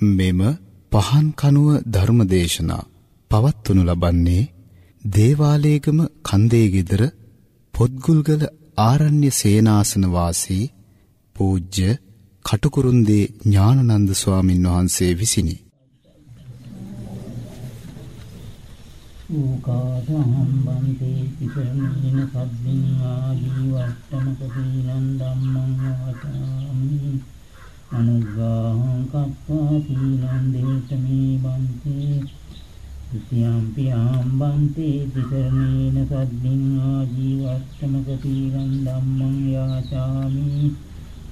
මෙම පහන් කනුව ධර්මදේශනා පවත්වනු ලබන්නේ දේවාලේගම කන්දේ গিදර පොත්ගුල්ගල ආරණ්‍ය සේනාසන වාසී පූජ්‍ය කටුකුරුන්දී ඥානනන්ද ස්වාමින් වහන්සේ විසිනි. ූකාසහම්බන්තේ පිසරණින සබ්බින් ආජීවට්ටමක සීලන් ධම්මං වාචාමි අනුග්ගාහං කප්පා සීලං දේශමේ බන්තේ ဒ ුතියම්පි ආම්බන්තේ තිසරණේන සද්දින් ආජීවස්තමක සීලං ධම්මං යාචාමි.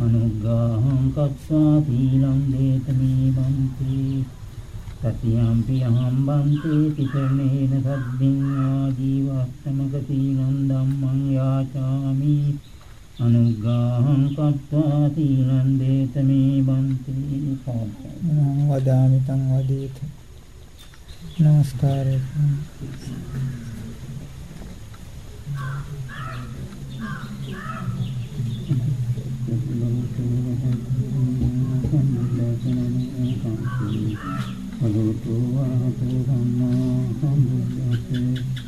අනුග්ගාහං කප්පා සීලං දේශමේ බන්තේ සතියම්පි අහම්බන්තේ තිසරණේන සද්දින් ආජීවස්තමක සීලං ධම්මං යාචාමි. අනුග්ගාහං කତ୍වා සීලං දේතමේ බන්තේ වදාමි තං වදීත. නමස්කාරය. භගවතු වරහතු සම්මා සම්බුද්දස්සේ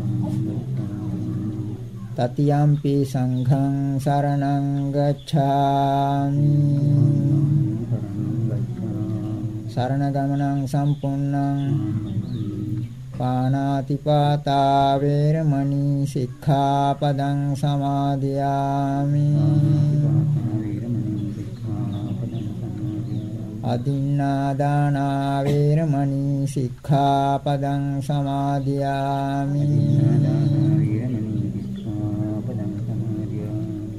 තතියම්පි සංඝං සරණං ගච්ඡාමි සරණ ගමනං සම්පූර්ණං පානාතිපාතා වේරමණී සික්ඛාපදං සමාදියාමි අදින්නාදානා වේරමණී සික්ඛාපදං සමාදියාමි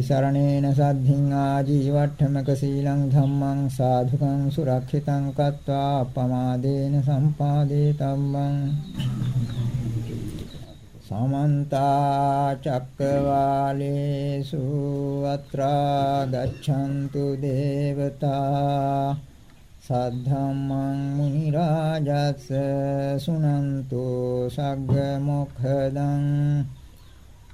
තිසරණේන සද්ධින් ආජීවට්ඨමක සීලං ධම්මං සාධුකං සුරක්ෂිතං කତ୍වා අපමාදේන සම්පාදේ තම්මං සමන්ත චක්කවාලේසු අත්‍රා ගච්ඡන්තු දේවතා සද්ධම්මං මුනි රාජස් සුනන්තු සග්ග මොක්ඛදං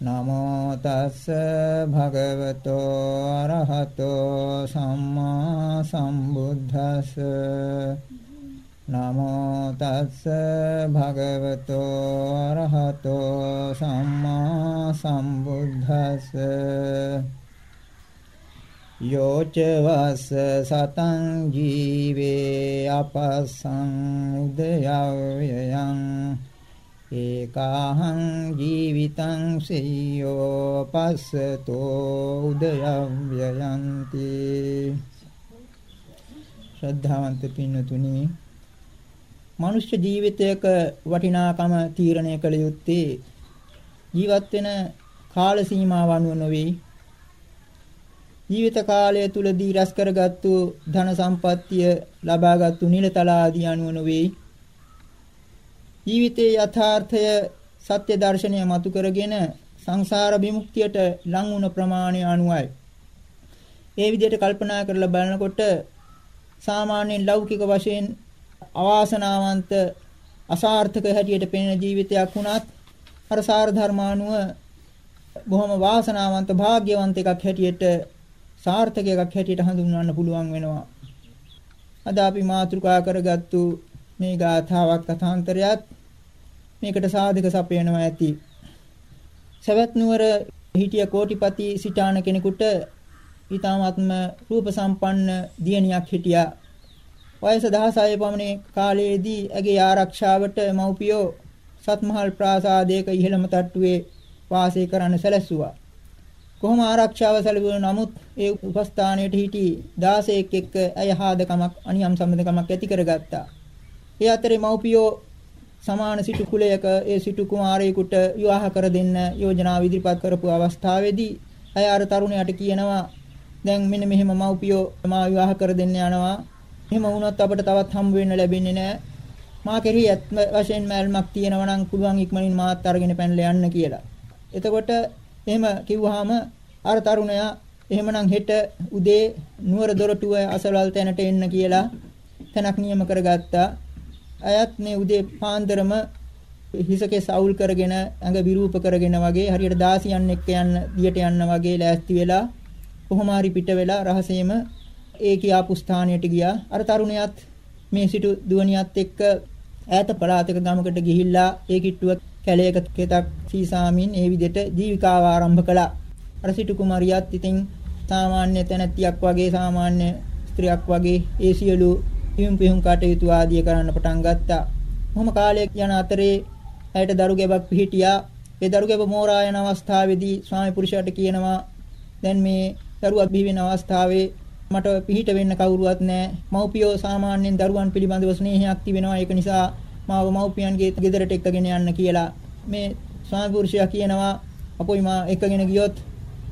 නමෝ තස්ස භගවතෝ අරහතෝ සම්මා සම්බුද්දස්ස නමෝ තස්ස භගවතෝ අරහතෝ සම්මා සම්බුද්දස්ස යෝච වස්ස සතං ජීවේ අපස්සං උදයව්‍යයං ඒකාහං ජීවිතං සෙය්‍යෝ පස්සතෝ උදයව්‍යයන්ති ශ්‍රද්ධාවන්ත පින්නතුනි මනුෂ්‍ය ජීවිතයක වටිනාකම තීරණය කළ යුත්තේ ජීවත් වෙන කාල සීමාව අනුව නොවේ. ජීවිත කාලය තුලදී රැස් කරගත්තු ධන සම්පත්තිය ලබාගත්තු නිලතල ආදී අනුව නොවේ. ජීවිතයේ යථාර්ථය සත්‍ය දර්ශනය මතු කරගෙන සංසාර විමුක්තියට ලං වුණ ප්‍රමාණය අනුවයි. ඒ විදිහට කල්පනා කරලා බලනකොට සාමාන්‍යයෙන් ලෞකික වශයෙන් අවාසනාවන්ත අසාර්ථක හැටියට පෙනෙන ජීවිතයක් වුණත් අර සාර ධර්මානුව බොහොම වාසනාවන්ත වාග්යවන්ත එකක් හැටියට සාර්ථක එකක් හැටියට හඳුන්වන්න පුළුවන් වෙනවා. අද අපි මාතෘකා කරගත්තු මේ ගාථාවක් කථාන්තරයත් මේකට සාධක සපයනවා ඇති. සවැත් නුවර හිටිය කෝටිපති සිටාන කෙනෙකුට ඊ타මාත්ම රූප සම්පන්න දියණියක් හිටියා. වයස 16 පමණ කාලයේදී ඇගේ ආරක්ෂාවට මව්පියෝ සත්මහල් ප්‍රාසාදයක ඉහළම තට්ටුවේ වාසය කරන්න සැලැස්සුවා. කොහොම ආරක්ෂාව සැලසුව නමුත් ඒ උපස්ථානයට හිටි 16ක් එක්ක ඇය හාදකමක් අනියම් සම්බන්ධකමක් ඇති කරගත්තා. ඒ අතරේ මව්පියෝ සමාන සිටු කුලයක ඒ සිටු කුමාරයෙකුට විවාහ කර දෙන්න යෝජනාව ඉදිරිපත් කරපු අවස්ථාවේදී අය අර තරුණයාට කියනවා දැන් මෙන්න මෙහෙම මව්පියෝ මා විවාහ කර දෙන්න යනවා එහෙම වුණොත් අපිට තවත් හම්බ වෙන්න ලැබෙන්නේ නැහැ. මා කෙරෙහි ඇත්ම වශයෙන් මල්මක් තියෙනවා නම් පුළුවන් ඉක්මනින් මාත් අරගෙන පැනලා යන්න කියලා. එතකොට එහෙම කිව්වහම අර තරුණයා එහෙමනම් හෙට උදේ නුවර දොරටුව අසවල් තැනට එන්න කියලා තැනක් නියම කරගත්තා. අයත් මේ උදේ පාන්දරම හිසකේ සවුල් කරගෙන ඇඟ විරූප කරගෙන වගේ හරියට දාසියන් එක්ක යන්න දියට යන්න වගේ ලෑස්ති වෙලා කොහොම හරි පිට වෙලා රහසේම ඒ කියාපු ස්ථානයට ගියා. අර තරුණයාත් මේ සිටු දුවනියත් එක්ක ඈත පළාතක ගමකට ගිහිල්ලා ඒ කිට්ටුව කැලයක කෙතක් සීසාමින් ඒ විදිහට ජීවිකාව ආරම්භ කළා. අර සිටු කුමාරියත් ඉතින් සාමාන්‍ය තැනැත්තියක් වගේ සාමාන්‍ය ස්ත්‍රියක් වගේ ඒ සියලු පියුම් පියුම් කටයුතු ආදිය කරන්න පටන් ගත්තා. මොහොම කාලයක් යන අතරේ ඇයට දරු ගැබක් පිහිටියා. ඒ දරු ගැබ මෝරා යන අවස්ථාවේදී ස්වාමි පුරුෂයාට කියනවා දැන් මේ දරුවා බිහි වෙන අවස්ථාවේ මට පිහිට වෙන්න කවුරුවත් නැහැ. මව්පියෝ සාමාන්‍යයෙන් දරුවන් පිළිබඳව ස්නේහයක් තිබෙනවා. ඒක නිසා මාව මව්පියන්ගේ ගෙදරට එක්කගෙන යන්න කියලා. මේ ස්වාමි පුරුෂයා කියනවා අපොයි මා එක්කගෙන ගියොත්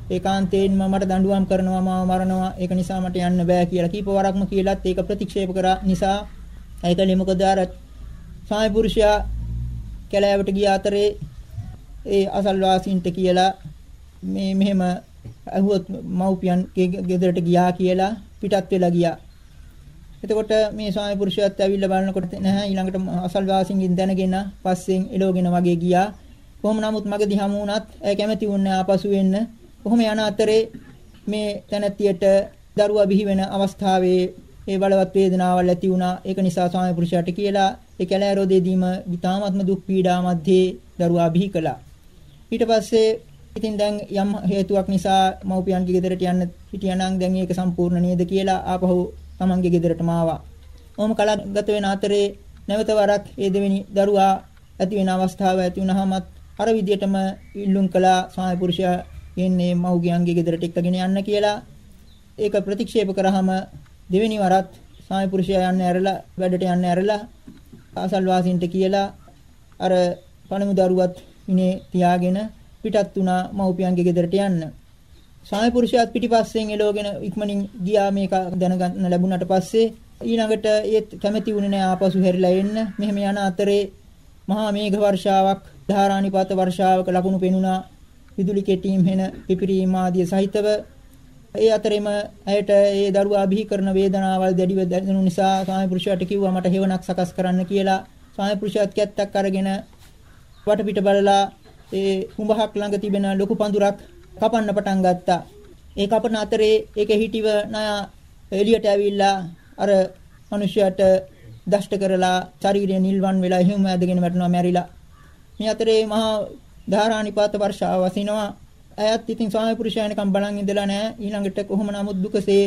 ඒකාන්තයෙන්ම මට දඬුවම් කරනවා මාව මරනවා. ඒක නිසා මට යන්න බෑ කියලා කීප වරක්ම කියලාත් ඒක ප්‍රතික්ෂේප කරා නිසා ඒකලෙ මොකද අර ස්වාමි පුරුෂයා කැලෑවට ගිය අතරේ ඒ අසල්වාසීන්ට කියලා මේ මෙහෙම ඇහුවොත් මව්පියන් ගෙදරට ගියා කියලා පිටත් වෙලා ගියා. එතකොට මේ ස්වාමි පුරුෂයාත් ඇවිල්ලා බලනකොට නැහැ ඊළඟට අසල්වාසීන්ගෙන් දැනගෙන පස්සෙන් එළවගෙන වගේ ගියා. කොහොම නමුත් මගදී හමු වුණත් ඇය කැමති වුණේ ආපසු වෙන්න. කොහොම යන අතරේ මේ තැනැත්තියට දරුවා බිහි වෙන අවස්ථාවේ ඒ බලවත් වේදනාවල් ඇති වුණා. ඒක නිසා ස්වාමි පුරුෂයාට කියලා ඒ කැලෑරෝදේදීම විතාමත්ම දුක් පීඩා මැද්දේ දරුවා බිහි කළා. ඊට පස්සේ ඉතින් දැන් යම් හේතුවක් නිසා මව්පියන්ගේ ගෙදරට යන්න හිටියානම් දැන් ඒක සම්පූර්ණ නේද කියලා ආපහු තමන්ගේ ගෙදරටම ආවා. ඔහොම කලක් ගත වෙන අතරේ නැවත වරක් ඒ දෙවෙනි දරුවා ඇති වෙන අවස්ථාව ඇති වුණාමත් අර විදියටම ඉල්ලුම් කළා ස්වාමි පුරුෂයා යන්නේ මව්ගියන්ගේ ගෙදරට එක්කගෙන යන්න කියලා. ඒක ප්‍රතික්ෂේප කරාම දෙවෙනි වරත් ස්වාමි පුරුෂයා යන්න ඇරලා වැඩට යන්න ඇරලා ආසල් වාසීන්ට කියලා අර පණමු දරුවත් ඉනේ තියාගෙන පිටත් වුණා මව්පියන්ගේ ගෙදරට යන්න. ස්වාමි පුරුෂයාත් පිටිපස්සෙන් එළවගෙන ඉක්මනින් ගියා මේක දැනගන්න ලැබුණාට පස්සේ ඊළඟට ඒත් කැමැති වුණේ නැහැ ආපසු හැරිලා එන්න. මෙහෙම යන අතරේ මහා මේඝ වර්ෂාවක්, ධාරානිපාත වර්ෂාවක ලකුණු පෙනුණා. විදුලි කෙටීම් වෙන පිපිරීම ආදී සහිතව ඒ අතරෙම ඇයට ඒ දරුවා බිහි කරන වේදනාවල් දැඩිව දැනුන නිසා ස්වාමි පුරුෂයාට කිව්වා මට හේවණක් සකස් කරන්න කියලා. ස්වාමි පුරුෂයාත් කැත්තක් අරගෙන වටපිට බලලා ඒ කුඹහක් ළඟ තිබෙන ලොකු පඳුරක් කපන්න පටන් ගත්තා. ඒ කපන අතරේ ඒකේ හිටිව නයා එළියට ඇවිල්ලා අර මිනිහයාට දෂ්ට කරලා ශරීරය නිල්වන් වෙලා හිම ඇදගෙන වැටෙනවා මැරිලා. මේ අතරේ මහා ධාරානිපාත වර්ෂාව වසිනවා. ඇයත් ඉතින් ස්වාමි පුරුෂයන්කම් බලන් ඉඳලා නැහැ. ඊළඟට කොහොම නමුත් දුකසේ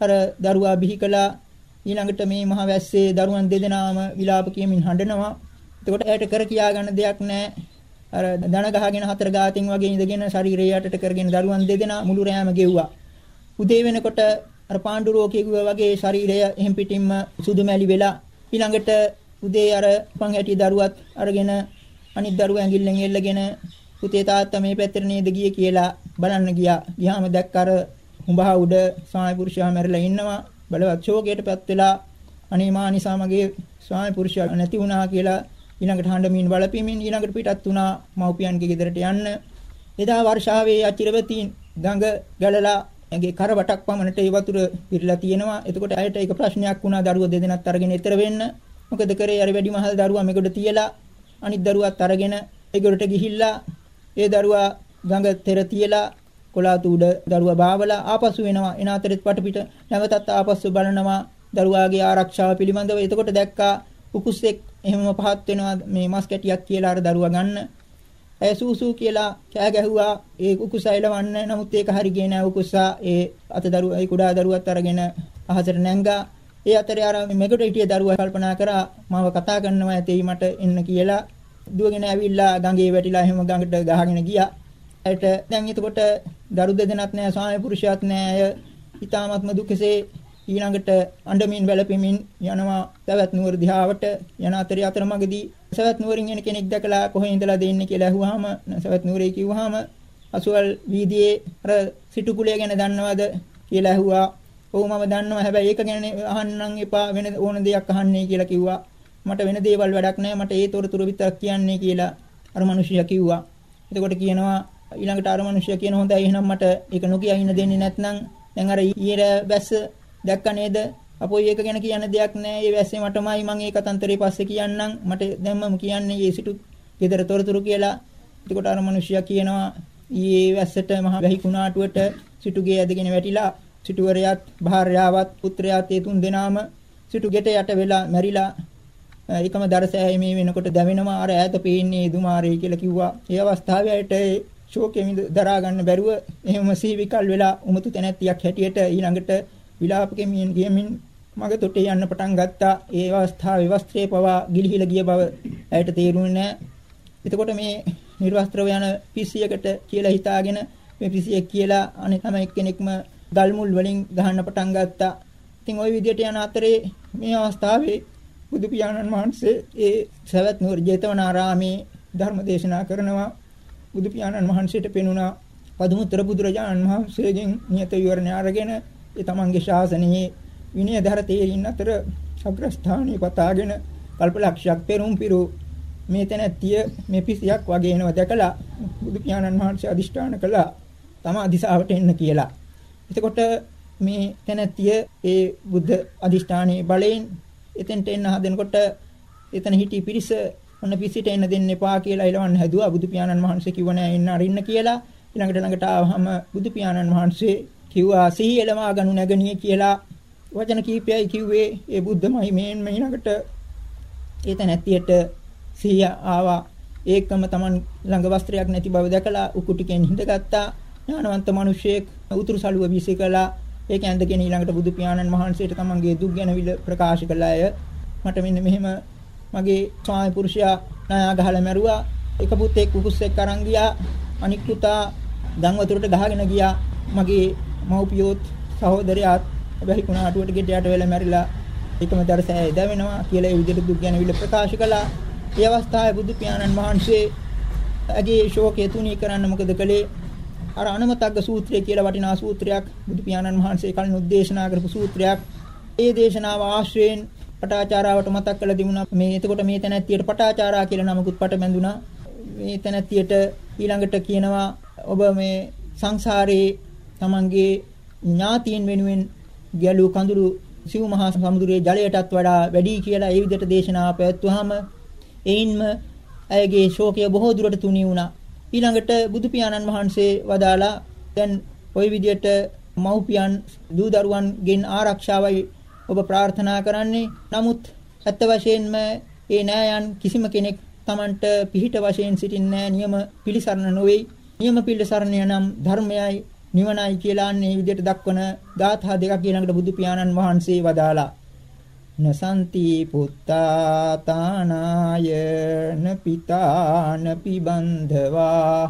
අර දරුවා බිහි කළා. ඊළඟට මේ මහ වැස්සේ දරුවන් දෙදෙනාම විලාප කියමින් හඬනවා. එතකොට ඇයට කර කියා ගන්න දෙයක් නැහැ. අර දන ගහගෙන හතර ගාතින් වගේ ඉඳගෙන ශරීරය යටට කරගෙන දරුවන් දෙදෙනා මුළු රෑම ගෙව්වා. උදේ වෙනකොට අර පාණ්ඩු රෝගියෙකුව වගේ ශරීරය එහෙම් පිටින්ම සුදු මැලි වෙලා ඊළඟට උදේ අර පන් හැටි දරුවත් අරගෙන අනිත් දරුවා ඇඟිල්ලෙන් එල්ලගෙන පුතේ තාත්තා මේ පැත්තට නේද ගියේ කියලා බලන්න ගියා. ගියාම දැක්ක අර හුඹහා උඩ ස්වාමි පුරුෂයා මැරිලා ඉන්නවා. බලවත් ශෝකයටපත් වෙලා අනේ මා නිසා මගේ ස්වාමි පුරුෂයා නැති වුණා කියලා ඊළඟට හඬමින් බලපීමින් ඊළඟට පිටත් වුණා මව්පියන්ගේ ගෙදරට යන්න. එදා වර්ෂාවේ අචිරවතීන් ගඟ ගැලලා ඇගේ කරවටක් පමණට ඒ වතුර පිරලා තියෙනවා. එතකොට ඇයට ඒක ප්‍රශ්නයක් වුණා දරුවෝ දෙදෙනාත් අරගෙන ඈතර වෙන්න. මොකද කරේ අර වැඩිමහල් දරුවා මේකට තියලා අනිත් දරුවාත් අරගෙන ඒගොල්ලට ගිහිල්ලා ඒ දරුවා ගඟ තෙර තියලා කොලාතු උඩ දරුවා බාවලා ආපසු වෙනවා. එන අතරෙත් වටපිට නැවතත් ආපසු බලනවා දරුවාගේ ආරක්ෂාව පිළිබඳව. එතකොට දැක්කා උකුස්සෙක් එහෙමම පහත් වෙනවා මේ මස් කැටියක් කියලා අර දරුවා ගන්න. ඇය සූසූ කියලා කෑ ගැහුවා ඒ උකුසා එලවන්න. නමුත් ඒක හරි ගියේ නෑ උකුසා ඒ අත දරුවා ඒ කුඩා දරුවත් අරගෙන අහසට නැංගා. ඒ අතරේ අර මෙගොඩ හිටිය දරුවා කල්පනා කරා මාව කතා කරනවා ඇතේ මට එන්න කියලා දුවගෙන ඇවිල්ලා ගඟේ වැටිලා එහෙම ගඟට ගහගෙන ගියා. ඇයට දැන් එතකොට දරු දෙදෙනක් නෑ ස්වාමි පුරුෂයාත් නෑ අය ඊ타මත්ම දුකසේ ඊළඟට අඬමින් වැළපෙමින් යනවා සවැත් නුවර දිහාවට යන අතරේ අතරමඟදී සවැත් නුවරින් එන කෙනෙක් දැකලා කොහේ ඉඳලා දෙන්නේ කියලා ඇහුවාම සවැත් නුවරේ කිව්වහම අසුවල් වීදියේ අර සිටු කුලය ගැන දන්නවද කියලා ඇහුවා. ඔව් මම දන්නවා හැබැයි ඒක ගැන අහන්නම් එපා වෙන ඕන දෙයක් අහන්නේ කියලා කිව්වා. මට වෙන දේවල් වැඩක් නැහැ මට ඒ තොරතුරු විතරක් කියන්නේ කියලා අර මිනිහයා කිව්වා. එතකොට කියනවා ඊළඟට අර මිනිහයා කියන හොඳයි එහෙනම් මට ඒක නොකිය ඉන්න දෙන්නේ නැත්නම් දැන් අර ඊයේ බැස්ස දැක්ක නේද? අපෝයි ඒක ගැන කියන්න දෙයක් නැහැ. ඒ වැස්සේ මටමයි මම ඒ කතන්තරේ පස්සේ කියන්නම්. මට දැන්මම කියන්නේ ඒ සිටු ගෙදර තොරතුරු කියලා. එතකොට අර මිනිහයා කියනවා ඊයේ වැස්සට මහ වැහි කුණාටුවට සිටුගේ ඇදගෙන වැටිලා සිටුවරයාත් භාර්යාවත් පුත්‍රයාත් ඒ තුන් දෙනාම සිටු ගෙට යට වෙලා මැරිලා එකම දරසෑය මේ වෙනකොට දැවෙනවා අර ඈත පේන්නේ දුමාරේ කියලා කිව්වා. ඒ අවස්ථාවේ ඇයට ශෝකෙ දරා ගන්න බැරුව එහෙම සීවිකල් වෙලා උමතු තැනැත්තියක් හැටියට ඊළඟට විලාපකෙමින් ගියමින් මග තොටේ යන්න පටන් ගත්තා. ඒ අවස්ථාවේ වස්ත්‍රයේ පවා ගිලිහිලා ගිය බව ඇයට තේරුණේ නැහැ. එතකොට මේ නිර්වස්ත්‍රව යන පිස්සියකට කියලා හිතාගෙන මේ පිස්සියෙක් කියලා අනෙක් හැම එක්කෙනෙක්ම ගල් මුල් වලින් ගහන්න පටන් ගත්තා. ඉතින් ওই විදිහට යන අතරේ මේ අවස්ථාවේ බුදු පියාණන් වහන්සේ ඒ සවැත් නුවර ජේතවනාරාමේ ධර්ම දේශනා කරනවා. බුදු පියාණන් වහන්සේට පෙනුණා පදුමුතර බුදුරජාණන් වහන්සේගෙන් නියත විවරණ අරගෙන ඒ තමන්ගේ ශාසනයේ විනයධර තේරින් අතර අග්‍රස්ථානීය පතාගෙන කල්පලක්ෂයක් පෙරුම් පිරු මේ තැනැත්තිය මේ පිසියක් වගේ එනවා දැකලා බුදු පියාණන් වහන්සේ අදිෂ්ඨාන කළා තම අදිසාවට එන්න කියලා. එතකොට මේ තැනැත්තිය ඒ බුද්ධ අදිෂ්ඨානයේ බලයෙන් එතෙන්ට එන්න හදනකොට එතන හිටි පිරිස ඔන්න පිසිට එන්න දෙන්න එපා කියලා එලවන්න හැදුවා. බුදු පියාණන් වහන්සේ කිව්ව නෑ එන්න අරින්න කියලා. ඊළඟට ළඟට ආවහම බුදු පියාණන් වහන්සේ කිව්වා සිහිය එළමා ගනු නැගණිය කියලා වචන කීපයයි කිව්වේ. ඒ බුද්ධමයි මේන් මහිනකට ඒත නැතියට සිහිය ආවා. ඒකම Taman ළඟ වස්ත්‍රයක් නැති බව දැකලා උකුටිකෙන් හිඳගත්තා. ඥානවන්ත මිනිසෙක් උතුරු සළුව විසිකලා ඒක ඇඳගෙන ඊළඟට බුදු පියාණන් වහන්සේට තමන්ගේ දුක් ගැන විල ප්‍රකාශ කළාය මට මෙන්න මෙහෙම මගේ ස්වාමි පුරුෂයා නායා ගහලා මැරුවා. එක පුතෙක් කුකුස්සෙක් අරන් ගියා. අනික් පුතා ගම් වතුරට ගහගෙන ගියා. මගේ මව්පියෝත් සහෝදරයාත් බැහි කුණාටුවට ගෙඩයට වෙලා මැරිලා එකම දරසෑ දැවෙනවා කියලා ඒ විදිහට දුක් ගැන විල ප්‍රකාශ කළා. ඒ අවස්ථාවේ බුදු පියාණන් වහන්සේ අගේ ශෝකය තුනී කරන්න මොකද කළේ? අර අනමතග්ග සූත්‍රය කියලා වටිනා සූත්‍රයක් බුදු පියාණන් වහන්සේ කලින් උද්දේශනා කරපු සූත්‍රයක්. ඒ දේශනාව ආශ්‍රයෙන් පටාචාරාවට මතක් කළ දිනුනා. මේ එතකොට මේ තැනැත්තියට පටාචාරා කියලා නමකුත් පට බැඳුනා. මේ තැනැත්තියට ඊළඟට කියනවා ඔබ මේ සංසාරේ තමන්ගේ ඥාතීන් වෙනුවෙන් ගැලූ කඳුළු සිව් මහා සමුද්‍රයේ ජලයටත් වඩා වැඩි කියලා ඒ විදිහට දේශනාව පැවැත්වුවාම එයින්ම ඇයගේ ශෝකය බොහෝ දුරට තුනී වුණා. ඊළඟට බුදු පියාණන් වහන්සේ වදාලා දැන් ওই විදිහට මව්පියන් දූ දරුවන්ගෙන් ආරක්ෂාවයි ඔබ ප්‍රාර්ථනා කරන්නේ. නමුත් ඇත්ත වශයෙන්ම ඒ නෑයන් කිසිම කෙනෙක් Tamanට පිහිට වශයෙන් සිටින්නේ නියම පිළිසරණ නොවේ. නියම පිළිසරණය නම් ධර්මයයි නිවනයි කියලා අන්නේ විදිහට දක්වන ධාතා දෙකක් ඊළඟට බුදු පියාණන් වහන්සේ වදාලා නසන්ති පුත්තා තානාය නපිතා නපිබන්ධවා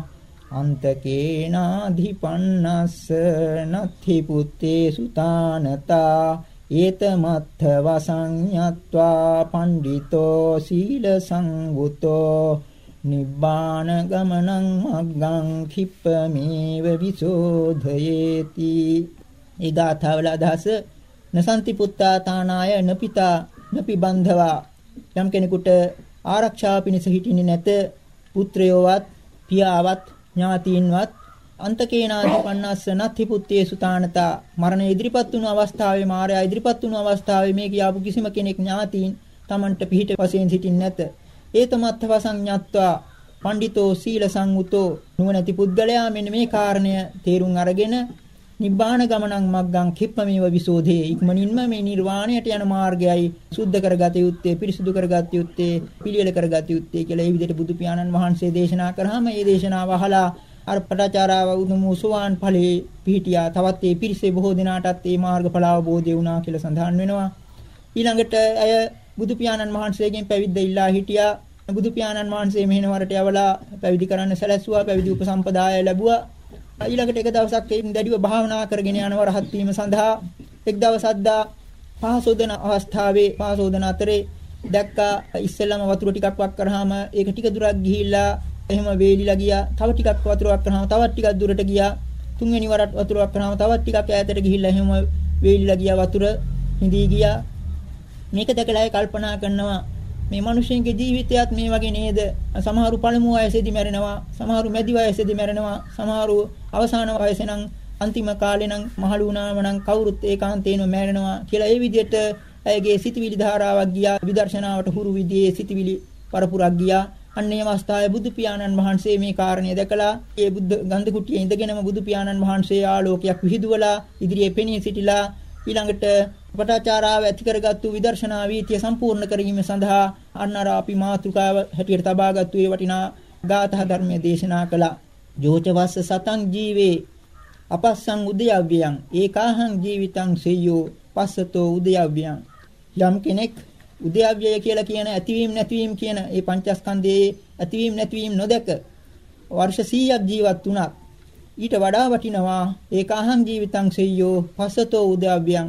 අන්තකේනාධිපන්නස්ස නත්ථි පුත්තේ සුතානතා. ඒතමත්ථ වසඤ්ඤත්වා පණ්ඩිතෝ සීල සංගුතෝ. නිබ්බාන ගමනං මග්ගං කිප්පමේව විසෝධයේති. ඊගාථවල අදහස නසන්ති පුත්තා තානාය නපිතා නපි බන්ධවා යම් කෙනෙකුට ආරක්ෂා පිණිස හිටින්නේ නැත පුත්‍රයෝවත් පියාවත් ඥාතීන්වත් අන්තකේනාදි පන්නස්ස නත්ති පුත්තේ සුතානතා. මරණ ඉදිරිපත් වුණු අවස්ථාවේ මාර්යා ඉදිරිපත් වුණු අවස්ථාවේ මේ කියාපු කිසිම කෙනෙක් ඥාතීන් Tamanට පිහිට වශයෙන් සිටින්නේ නැත. ඒතමත්ථ වසඤ්ඤත්වා. පඬිතෝ සීල සංඋතෝ නුවණැති පුද්ගලයා මෙන්න මේ කාරණය තේරුම් අරගෙන නිබ්බාන ගමනං මග්ගං කිප්පමේව විසෝධේ. ඉක්මනින්ම මේ නිර්වාණයට යන මාර්ගයයි සුද්ධ කරගත යුත්තේ පිරිසුදු කරගත යුත්තේ පිළිවෙල කරගත යුත්තේ කියලා ඒ විදිහට බුදු පියාණන් වහන්සේ දේශනා කරාම ඒ දේශනාව අහලා අර පටාචාරාව උතුම් සුවාන් ඵලයේ පිහිටියා. තවත් ඒ පිරිසේ බොහෝ දිනාටත් මේ මාර්ගඵල අවබෝධය වුණා කියලා සඳහන් වෙනවා. ඊළඟට අය බුදු පියාණන් වහන්සේගෙන් පැවිද්ද ඉල්ලා හිටියා. බුදු පියාණන් වහන්සේ මෙහෙණවරට යවලා පැවිදි කරන්න සැලැස්සුවා. පැවිදි උපසම්පදාය ලැබුවා. ඊළඟට එක දවසක් එයින් දැඩිව භාවනා කරගෙන යනව රහත් වීම සඳහා එක් දවසක් දා පහසෝදන අවස්ථාවේ පහසෝදන අතරේ දැක්කා ඉස්සෙල්ලාම වතුර ටිකක් වක් කරාම ඒක ටික දුරක් ගිහිල්ලා එහෙම වේලිලා ගියා. තව ටිකක් වතුර වක් කරාම තවත් ටිකක් දුරට ගියා. තුන්වෙනි වරට වතුර වක් කරාම තවත් ටිකක් ඈතට ගිහිල්ලා එහෙම වේලිලා ගියා වතුර. හිඳී ගියා. මේක දැකලා කල්පනා කරනවා මේ මිනිස්සුන්ගේ ජීවිතයත් මේ වගේ නේද? සමහරු පළමු වයසේදී මැරෙනවා, සමහරු මැදි වයසේදී මැරෙනවා, සමහරු අවසාන වයසේ නම් අන්තිම කාලේ නම් මහලු වුණාම නම් කවුරුත් ඒකාන්තේනම මැරෙනවා කියලා ඒ විදිහට ඇයගේ සිතවිලි ධාරාවක් ගියා විදර්ශනාවට හුරු විදිහේ සිතවිලි පරපුරක් ගියා අන්නේ අවස්ථාවේ බුදු පියාණන් වහන්සේ මේ කාරණය දැකලා ඒ බුද්ධ ගන්ධ කුටියේ ඉඳගෙනම බුදු පියාණන් වහන්සේ ආලෝකයක් විහිදුවලා ඉදිරියේ පෙනී සිටිලා ඊළඟට පටාචාරාව ඇති කරගත්තු විදර්ශනා වීතිය සම්පූර්ණ කිරීම සඳහා අන්නර අපි මාතෘකාව හැටියට තබාගත්තු ඒ වටිනා ගාථා ධර්මයේ දේශනා කළා. ජෝච වස්ස සතං ජීවේ අපස්සං උදයව්‍යං ඒකාහං ජීවිතං සෙය්‍යෝ පස්සතෝ උදයව්‍යං යම් කෙනෙක් උදයව්‍යය කියලා කියන ඇතිවීම නැතිවීම කියන ඒ පංචස්කන්ධයේ ඇතිවීම නැතිවීම නොදක වර්ෂ 100ක් ජීවත් වුණත් ඊට වඩා වටිනවා ඒකාහං ජීවිතං සෙය්‍යෝ පස්සතෝ උදයව්‍යං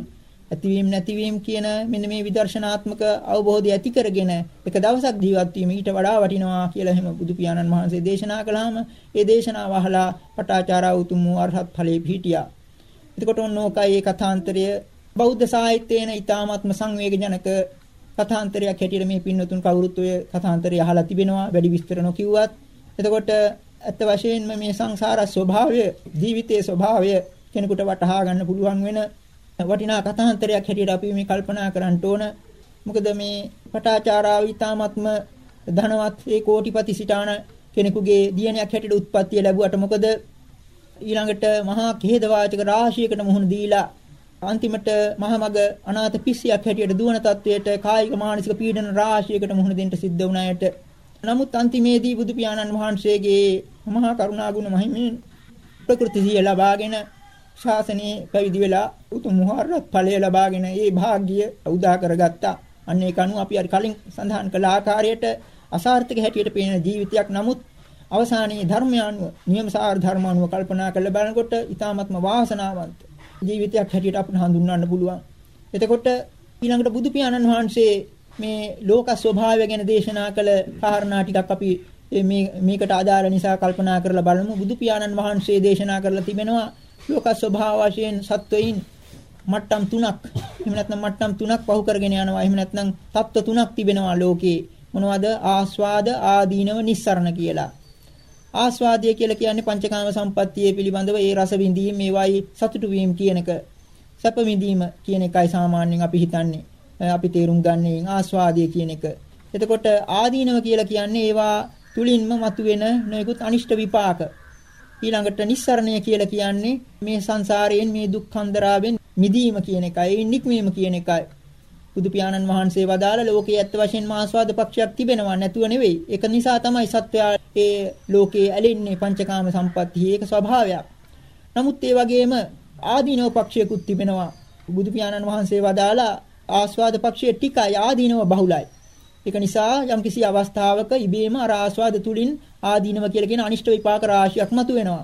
ඇතිවීම නැතිවීම කියන මෙන්න මේ විදර්ශනාත්මක අවබෝධය ඇති කරගෙන එක දවසක් ජීවත් වීම ඊට වඩා වටිනවා කියලා එහෙම බුදු පියාණන් වහන්සේ දේශනා කළාම ඒ දේශනාව අහලා පටාචාරා උතුම් වූ අරහත් ඵලයේ පිහිටියා. එතකොට ඕනෝකයි ඒ කථාන්තරය බෞද්ධ සාහිත්‍යයේන ඊ타ත්ම සංවේගජනක කථාන්තරයක් හැටියට මේ පින්නතුන් කවුරුත් ඔය කථාන්තරය අහලා තිබෙනවා වැඩි විස්තර නොකියුවත්. එතකොට ඇත්ත වශයෙන්ම මේ සංසාර ස්වභාවය ජීවිතයේ ස්වභාවය කෙනෙකුට වටහා ගන්න පුළුවන් වෙන වටිනා කථාන්තරයක් හැටියට අපි මේ කල්පනා කරන්න ඕන. මොකද මේ පටාචාරාව ඊ타ත්ම ධනවත් ඒ කෝටිපති සිටාන කෙනෙකුගේ දියණියක් හැටියට උත්පත්තිය ලැබුවට මොකද ඊළඟට මහා ඛේදවාචක රාශියකට මුහුණ දීලා අන්තිමට මහමග අනාථ පිස්සියක් හැටියට දුවන තත්වයට කායික මානසික පීඩන රාශියකට මුහුණ දෙන්න සිද්ධ වුණායට නමුත් අන්තිමේදී බුදු පියාණන් වහන්සේගේ මහා කරුණා ගුණ මහිමින් ප්‍රകൃති සිය ලබාගෙන ශාසනයේ පැවිදි වෙලා උතුම් මුහරත් ඵලය ලබාගෙන ඒ වාග්ය උදා කරගත්තා. අන්න ඒක අනුව අපි අර කලින් සඳහන් කළ ආකාරයට අසාර්ථක හැටියට පේන ජීවිතයක් නමුත් අවසානයේ ධර්මය අනුව නියමසාර ධර්ම අනුව කල්පනා කරලා බලනකොට ඊ타ත්ම වාසනාවන්ත ජීවිතයක් හැටියට අපිට හඳුන්වන්න පුළුවන්. එතකොට ඊළඟට බුදු පියාණන් වහන්සේ මේ ලෝක ස්වභාවය ගැන දේශනා කළ කාරණා ටිකක් අපි මේ මේකට අදාළ නිසා කල්පනා කරලා බලමු. බුදු පියාණන් වහන්සේ දේශනා කරලා තිබෙනවා ලෝක ස්වභාව වශයෙන් සත්වයින් මට්ටම් තුනක්. එහෙම නැත්නම් මට්ටම් තුනක් පහු කරගෙන යනවා. එහෙම නැත්නම් තත්ත්ව තුනක් තිබෙනවා ලෝකේ. මොනවද? ආස්වාද ආදීනව නිස්සරණ කියලා. ආස්වාදය කියලා කියන්නේ පංචකාම සම්පත්තියේ පිළිබඳව ඒ රස විඳීම මේවයි සතුටු වීම කියන එක සැප විඳීම කියන එකයි සාමාන්‍යයෙන් අපි හිතන්නේ. අපි තේරුම් ගන්නේ ආස්වාදය කියන එක. එතකොට ආදීනව කියලා කියන්නේ ඒවා තුලින්ම මතුවෙන නොයෙකුත් අනිෂ්ට විපාක. ඊළඟට නිස්සරණය කියලා කියන්නේ මේ සංසාරයෙන් මේ දුක්ඛන්දරාවෙන් මිදීම කියන එකයි, නික්මීම කියන එකයි. බුදු පියාණන් වහන්සේ වදාළ ලෝකයේ ඇත්ත වශයෙන්ම ආස්වාද පක්ෂයක් තිබෙනවා නැතුව නෙවෙයි. ඒක නිසා තමයි සත්වයා ඒ ලෝකයේ ඇලෙන්නේ පංචකාම සම්පatti. ඒක ස්වභාවයක්. නමුත් ඒ වගේම ආදීනව පක්ෂයකුත් තිබෙනවා. බුදු පියාණන් වහන්සේ වදාලා ආස්වාද පක්ෂයේ ටිකයි ආදීනව බහුලයි. ඒක නිසා යම්කිසි අවස්ථාවක ඉබේම අර ආස්වාද තුලින් ආදීනව කියලා කියන අනිෂ්ට විපාක රාශියක් මතුවෙනවා.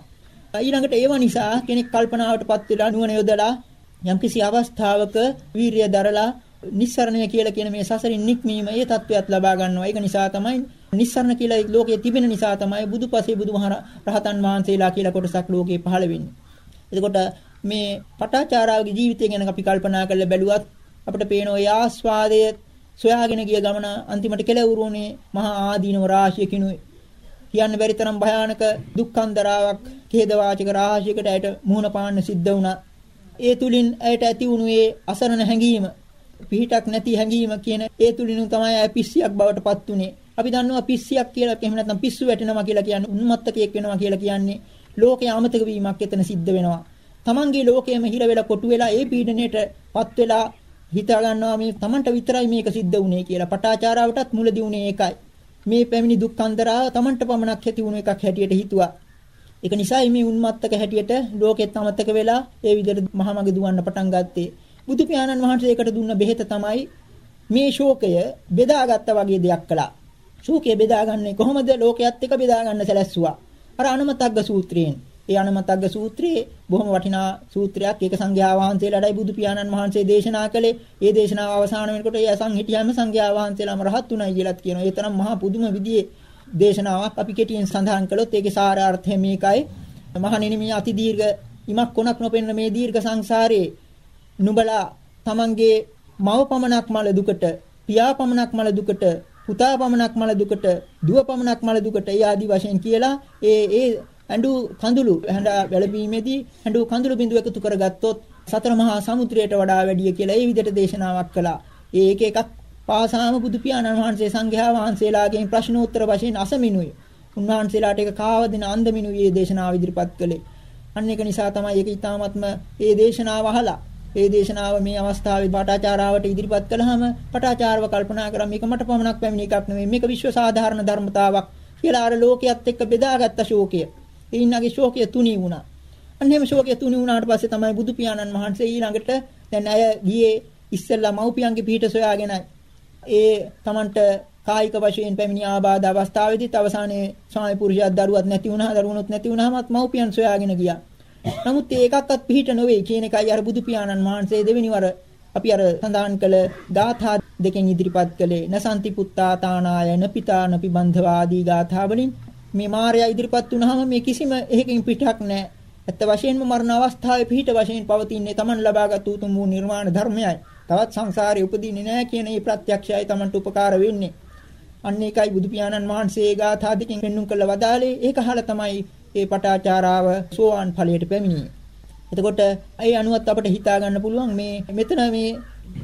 ඊළඟට ඒව නිසා කෙනෙක් කල්පනාවටපත් වෙලා නුවණ යොදලා යම්කිසි අවස්ථාවක වීරිය දරලා නිස්සරණය කියලා කියන මේ සසරින් නික්මීම ඒ தත්වයක් ලබා ගන්නවා. ඒක නිසා තමයි නිස්සරණ කියලා ලෝකයේ තිබෙන නිසා තමයි බුදුපසේ බුදුමහර රහතන් වහන්සේලා කියලා කොටසක් ලෝකේ පහළ වෙන්නේ. එතකොට මේ පටාචාරාවගේ ජීවිතය ගැන අපි කල්පනා කරලා බැලුවත් අපිට පේන ඔය ආස්වාදය සොයාගෙන ගිය ගමන අන්තිමට කෙලවුරුනේ මහා ආදීනව රාශියකිනුයි. කියන්න බැරි තරම් භයානක දුක්ඛන්දරාවක් ඛේදවාචක රාශියකට ඇයට මුහුණ පාන්න සිද්ධ වුණා. ඒ තුලින් ඇයට ඇති වුණු ඒ අසරණ හැඟීම පිහිටක් නැති හැඟීම කියන ඒ තුලින් තමයි ඇය පිස්සියක් බවට පත් උනේ. අපි දන්නවා පිස්සියක් කියලා එහෙම නැත්නම් පිස්සු වැටෙනවා කියලා කියන්නේ උන්මත්තකයක් වෙනවා කියලා කියන්නේ ලෝකයේ අමතක වීමක් එතන සිද්ධ වෙනවා. තමන්ගේ ලෝකයේම හිර වෙලා කොටු වෙලා ඒ පීඩණයටපත් වෙලා හිතා ගන්නවා මේ තමන්ට විතරයි මේක සිද්ධ වුනේ කියලා. පටාචාරාවටත් මුලදී උනේ ඒකයි. මේ පැමිණි දුක්ඛන්දරාව තමන්ට පමණක් ඇති වුණු එකක් හැටියට හිතුවා. ඒක නිසා මේ උන්මත්තක හැටියට ලෝකෙත් අමතක වෙලා ඒ විදිහට මහමග දුවන්න පටන් ගත්තේ. බුදු පියාණන් වහන්සේ ඒකට දුන්න බෙහෙත තමයි මේ ශෝකය බෙදාගත්තා වගේ දෙයක් කළා. ශෝකය බෙදාගන්නේ කොහොමද? ලෝකයේත් එක බෙදාගන්න සැලැස්සුවා. අර අනමතග්ග සූත්‍රයෙන්. ඒ අනමතග්ග සූත්‍රයේ බොහොම වටිනා සූත්‍රයක්. ඒක සංඝයා වහන්සේලාටයි බුදු පියාණන් වහන්සේ දේශනා කළේ. ඒ දේශනාව අවසාන වෙනකොට ඒ අසං හිටියම සංඝයා වහන්සේලාම රහත් උනායි කියලාත් කියනවා. ඒ තරම් මහා පුදුම විදිහේ දේශනාවක් අපි කෙටියෙන් සඳහන් කළොත් ඒකේ සාරාර්ථය මේකයි. මහණෙනි මේ අති දීර්ඝ ඉමක් කොනක් නොපෙන්න මේ දීර්ඝ සංසාරයේ නුඹලා තමන්ගේ මව පමණක් මල දුකට, පියා පමණක් මල දුකට, පුතා පමණක් මල දුකට, දුව පමණක් මල දුකට ඒ ආදි වශයෙන් කියලා ඒ ඒ ඇඬු කඳුළු හැඬ වැළපීමේදී ඇඬු කඳුළු බිඳු එකතු කරගත්තොත් සතර මහා සමුද්‍රයට වඩා වැඩිය කියලා ඒ විදිහට දේශනාවක් කළා. ඒ එක එකක් පාසාම බුදු පියාණන් වහන්සේ සංඝයා වහන්සේලාගෙන් ප්‍රශ්නෝත්තර වශයෙන් අසමිනුයි. උන්වහන්සේලාට ඒක කාවදින අන්දමිනුයි මේ දේශනාව ඉදිරිපත් කළේ. අන්න ඒක නිසා තමයි ඒක ඊ타ත්ම මේ දේශනාව අහලා ඒ දේශනාව මේ අවස්ථාවේ පාඨාචාරාවට ඉදිරිපත් කළාම පාඨාචාරව කල්පනා කරා මේක මට පමණක් පැමිණි එකක් නෙවෙයි මේක විශ්ව සාධාරණ ධර්මතාවක් කියලා අර ලෝකයේත් එක්ක බෙදාගත්ත ශෝකය. ඒ ඉන්නගේ ශෝකය තුනී වුණා. අන්න එහෙම ශෝකය තුනී වුණාට පස්සේ තමයි බුදු පියාණන් වහන්සේ ඊළඟට දැන් අය ගියේ ඉස්සෙල්ලා මව්පියන්ගේ පිහිට සොයාගෙනයි. ඒ Tamanට කායික වශයෙන් පැමිණි ආබාධ අවස්ථාවේදීත් අවසානයේ ස්වාමි පුරුෂයාත් දරුවත් නැති වුණා දරුවනුත් නැති වුණාමත් මව්පියන් සොයාගෙන ගියා. නමුත් ඒකක්වත් පිහිට නොවේ කියන එකයි අර බුදු පියාණන් වහන්සේ දෙවෙනි වර අපි අර සඳහන් කළ ගාථා දෙකෙන් ඉදිරිපත් කළේ නසන්ති පුත්තා තානායන පිතා නපි බන්ධවාදී ගාථා වලින් මේ මාර්යා ඉදිරිපත් වුණාම මේ කිසිම එකකින් පිටක් නැහැ. ඇත්ත වශයෙන්ම මරණ අවස්ථාවේ පිහිට වශයෙන් පවතින්නේ Taman ලබාගත් උතුම් වූ නිර්වාණ ධර්මයයි. තවත් සංසාරේ උපදින්නේ නැහැ කියන මේ ප්‍රත්‍යක්ෂයයි Tamanට උපකාර වෙන්නේ. අන්න ඒකයි බුදු පියාණන් වහන්සේ ගාථා දෙකෙන් පෙන්눔 කළ වදාලේ ඒක අහලා තමයි ඒ පටාචාරාව සෝවාන් ඵලයට පැමිණියේ. එතකොට ඒ අනුවත් අපිට හිතා ගන්න පුළුවන් මේ මෙතන මේ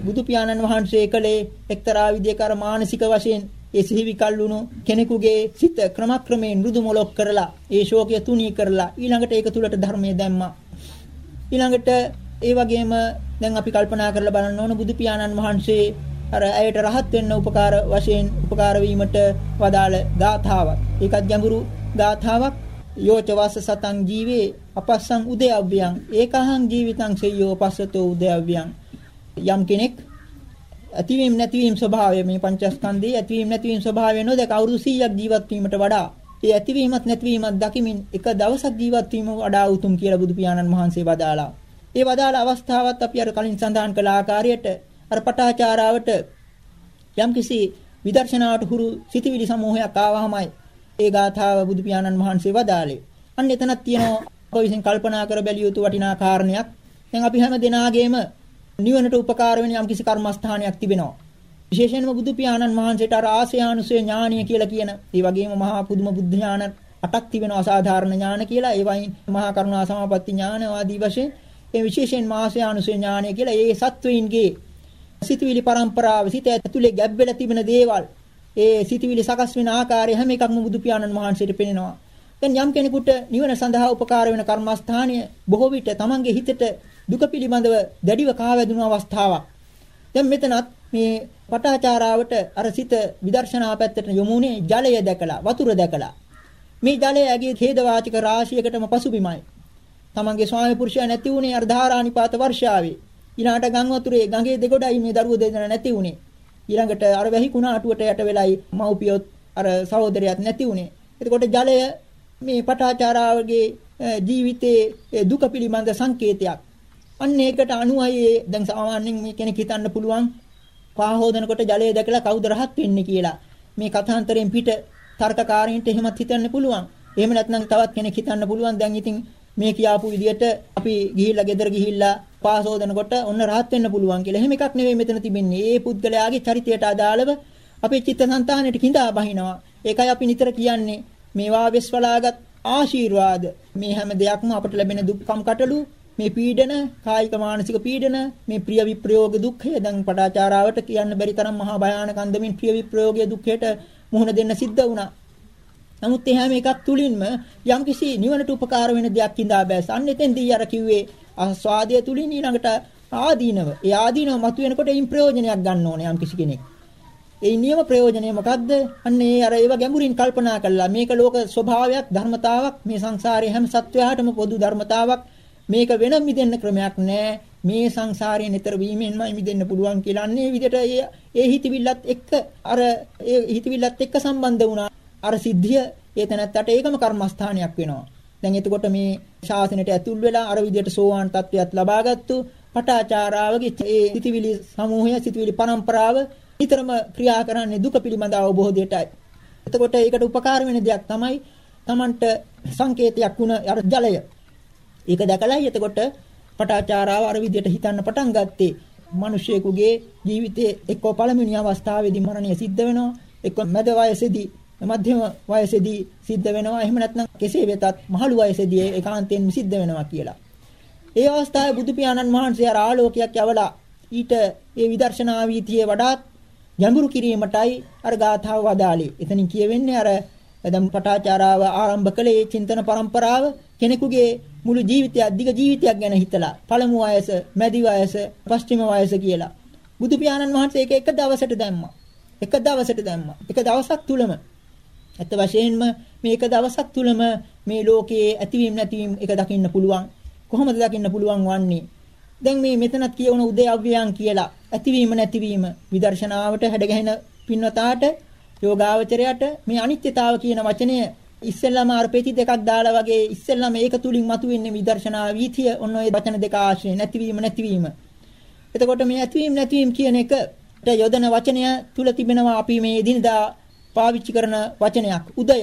බුදු පියාණන් වහන්සේ කලේ එක්තරා විදියක අර මානසික වශයෙන් ඒ සිහිවි කල්ුණු කෙනෙකුගේ සිත ක්‍රමක්‍රමයෙන් මෘදු මොලොක් කරලා ඒ ශෝකය තුනී කරලා ඊළඟට ඒක තුලට ධර්මයේ දැම්මා. ඊළඟට ඒ වගේම දැන් අපි කල්පනා කරලා බලන්න ඕන බුදු පියාණන් වහන්සේ අර ඇයට රහත් වෙන්න උපකාර වශයෙන් උපකාර වීමට වදාළ ගාථාවක්. ඒකත් ගැඹුරු ගාථාවක්. යෝච වාස සතං ජීවේ අපස්සං උදයව්‍යං ඒකහං ජීවිතං සෙය්‍යෝ පස්සතෝ උදයව්‍යං යම් කෙනෙක් ඇතිවීම නැතිවීම ස්වභාවය මේ පංචස්කන්ධයේ ඇතිවීම නැතිවීම ස්වභාවය නොදක අවුරුදු 100ක් ජීවත් වීමට වඩා ඒ ඇතිවීමත් නැතිවීමත් දකිමින් එක දවසක් ජීවත් වීම වඩා උතුම් කියලා බුදු පියාණන් වහන්සේ වදාලා. ඒ වදාළ අවස්ථාවත් අපි අර කලින් සඳහන් කළ ආකාරයට අර පටාචාරාවට යම්කිසි විදර්ශනාවට හුරු සිටිවිලි සමූහයක් ආවහමයි ඒ ගාථාව බුදු පියාණන් වහන්සේ වදාළේ. අන්න එතනක් තියෙනවා ඔය විසින් කල්පනා කර බැලිය යුතු වටිනා කාරණයක්. දැන් අපි හැම දෙනාගේම නිවනට උපකාර වෙන යම්කිසි කර්මස්ථානයක් තිබෙනවා. විශේෂයෙන්ම බුදු පියාණන් වහන්සේට අර ආසයානුසය ඥානීය කියලා කියන ඒ වගේම මහා පුදුම බුද්ධ ඥාන අටක් තිබෙනවා අසාධාරණ ඥාන කියලා ඒ වයින් මහා කරුණා සමාපatti ඥාන ආදී වශයෙන් ඒ විශේෂයෙන් මාසයානුසය ඥානය කියලා ඒ සත්වයින්ගේ සිතුවිලි පරම්පරාව සිත ඇතුලේ ගැබ්බෙලා තිබෙන දේවල් ඒ සිතුවිලි සකස් වෙන ආකාරය හැම එකක්ම බුදු පියාණන් වහන්සේට පෙනෙනවා. දැන් යම් කෙනෙකුට නිවන සඳහා උපකාර වෙන කර්මස්ථානීය බොහෝ විට තමන්ගේ හිතට දුක පිළිබඳව දැඩිව කාවැදුණු අවස්ථාවක්. දැන් මෙතනත් මේ පටාචාරාවට අර සිත විදර්ශනා පැත්තට යොමුනේ ජලය දැකලා වතුර දැකලා. මේ ජලය ඇගේ ඛේදවාචක රාශියකටම පසුබිමයි. තමන්ගේ ස්වාමි පුරුෂයා නැති වුණේ අර ධාරානිපාත වර්ෂාවේ. ඊළාට ගම් වතුරේ ගඟේ දෙගොඩයි මේ දරුවෝ දෙදෙනා නැති වුණේ. ඊළඟට අර වැහි කුණාටුවට යට වෙලයි මව්පියොත් අර සහෝදරයත් නැති වුණේ. එතකොට ජලය මේ පටාචාරාවගේ ජීවිතයේ දුක පිළිබඳ සංකේතයක්. අන්න ඒකට අනුවයි දැන් සාමාන්‍යයෙන් මේ කෙනෙක් හිතන්න පුළුවන් පා හොදනකොට ජලය දැකලා කවුද රහත් වෙන්නේ කියලා. මේ කථාන්තරයෙන් පිට තර්කකාරීන්ට එහෙමත් හිතන්න පුළුවන්. එහෙම නැත්නම් තවත් කෙනෙක් හිතන්න පුළුවන් දැන් ඉතින් මේ කියාපු විදිහට අපි ගිහිල්ලා ගෙදර ගිහිල්ලා පාස් හොදනකොට ඔන්න රහත් වෙන්න පුළුවන් කියලා. එහෙම එකක් නෙවෙයි මෙතන තිබෙන්නේ. ඒ පුද්ගලයාගේ චරිතයට අදාළව අපේ චිත්තසංතානයට கிඳා බහිනවා. ඒකයි අපි නිතර කියන්නේ මේවා වෙස්වලාගත් ආශිර්වාද මේ හැම දෙයක්ම අපට ලැබෙන දුක්ඛම් කටළු මේ පීඩන කායික මානසික පීඩන මේ ප්‍රිය විප්‍රයෝග දුක්ඛය දැන් පටාචාරාවට කියන්න බැරි තරම් මහා භයානක අන්දමින් ප්‍රිය විප්‍රයෝගයේ දුක්ඛයට මුහුණ දෙන්න සිද්ධ වුණා. නමුත් ඒ හැම එකක් තුලින්ම යම්කිසි නිවනට උපකාර වෙන දෙයක් ඉඳා බෑස. අන්න එතෙන්දී අර කිව්වේ ආස්වාදය තුලින් ඊළඟට ආදීනව. ඒ ආදීනව මතුවෙනකොට ඉන් ප්‍රයෝජනයක් ගන්න ඕනේ යම්කිසි කෙනෙක්. ඒ නියම ප්‍රයෝජනය මොකද්ද? අන්න ඒ අර ඒව ගැඹුරින් කල්පනා කළා. මේක ලෝක ස්වභාවයක්, ධර්මතාවක්, මේ සංසාරයේ හැම සත්වයාටම පොදු ධර්මතාවක්. මේක වෙන මිදෙන්න ක්‍රමයක් නෑ. මේ සංසාරයෙන් ඈතර වීමෙන්මයි මිදෙන්න පුළුවන් කියලා. අන්නේ විදිහට ඒ හිතවිල්ලත් එක්ක අර ඒ හිතවිල්ලත් එක්ක සම්බන්ධ වුණා. අර සිද්ධිය ඒ තැනත්තට ඒකම කර්මස්ථානයක් වෙනවා. දැන් එතකොට මේ ශාසනයට ඇතුල් වෙලා අර විදිහට සෝවාන් තත්වයක් ලබාගත්තු පටාචාරාවගේ ඒ සිතවිලි සමූහය සිතවිලි පරම්පරාව නිතරම ක්‍රියා කරන්නේ දුක පිළිබඳ අවබෝධයටයි. එතකොට ඒකට උපකාර වෙන දෙයක් තමයි Tamanට සංකේතයක් වුණ අර ජලය. ඒක දැකලායි එතකොට පටාචාරාව අර විදිහට හිතන්න පටන් ගත්තේ. මිනිසෙකුගේ ජීවිතයේ එක්ක පළමුණි අවස්ථාවේදී මරණය සිද්ධ වෙනවා. එක්ක මැද වයසේදී මධ්‍යම වයසේදී සිද්ධ වෙනවා. එහෙම නැත්නම් කෙසේ වෙතත් මහලු වයසේදී ඒකාන්තයෙන් සිද්ධ වෙනවා කියලා. ඒ අවස්ථාවේ බුදු පියාණන් වහන්සේ අර ආලෝකයක් යවලා ඊට ඒ විදර්ශනා වීතියේ වඩාත් ගැඹුරු කිරීමටයි අර ගාථාව වදාළේ. එතනින් කියවෙන්නේ අර දැන් පටාචාරාව ආරම්භ කළේ චින්තන પરම්පරාව කෙනෙකුගේ මුළු ජීවිතයක් දිග ජීවිතයක් ගැන හිතලා පළමු වයස, මැදි වයස, පස්චිම වයස කියලා. බුදු පියාණන් වහන්සේ ඒක එක දවසට දැම්මා. එක දවසට දැම්මා. එක දවසක් තුලම ඇත්ත වශයෙන්ම මේක දවසක් තුලම මේ ලෝකයේ ඇතිවීම නැතිවීම එක දකින්න පුළුවන්. කොහොමද දකින්න පුළුවන් වන්නේ? දැන් මේ මෙතනත් කියවන උදේ අව්‍යයන් කියලා ඇතිවීම නැතිවීම විදර්ශනාවට හැඩගැහෙන පින්වතාට යෝගාවචරයට මේ අනිත්‍යතාව කියන වචනය ඉස්සෙල්ලාම අර පෙති දෙකක් දාලා වගේ ඉස්සෙල්ලාම ඒක තුලින් මතුවෙන්නේ විදර්ශනා වීතිය ඔන්න ඔය වචන දෙක ආශ්‍රය නැතිවීම නැතිවීම. එතකොට මේ ඇතිවීම නැතිවීම කියන එකට යොදන වචනය තුල තිබෙනවා අපි මේ එදිනදා පාවිච්චි කරන වචනයක් උදය.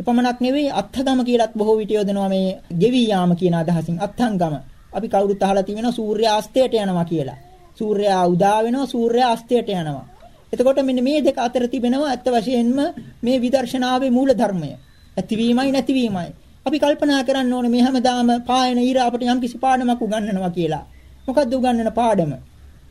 එපමණක් නෙවෙයි අත්ථගම කියලත් බොහෝ විට යොදනවා මේ ගෙවි යාම කියන අදහසින් අත්ථංගම. අපි කවුරුත් අහලා තියෙනවා සූර්යා අස්තයට යනවා කියලා. සූර්යයා උදා වෙනවා සූර්යයා අස්තයට යනවා. එතකොට මෙන්න මේ දෙක අතර තිබෙනවා අත්ත වශයෙන්ම මේ විදර්ශනාවේ මූල ධර්මය. ඇතිවීමයි නැතිවීමයි. අපි කල්පනා කරන්න ඕනේ මේ හැමදාම පායන ඊර අපට යම්කිසි පාඩමක් උගන්වනවා කියලා. මොකද්ද උගන්වන පාඩම?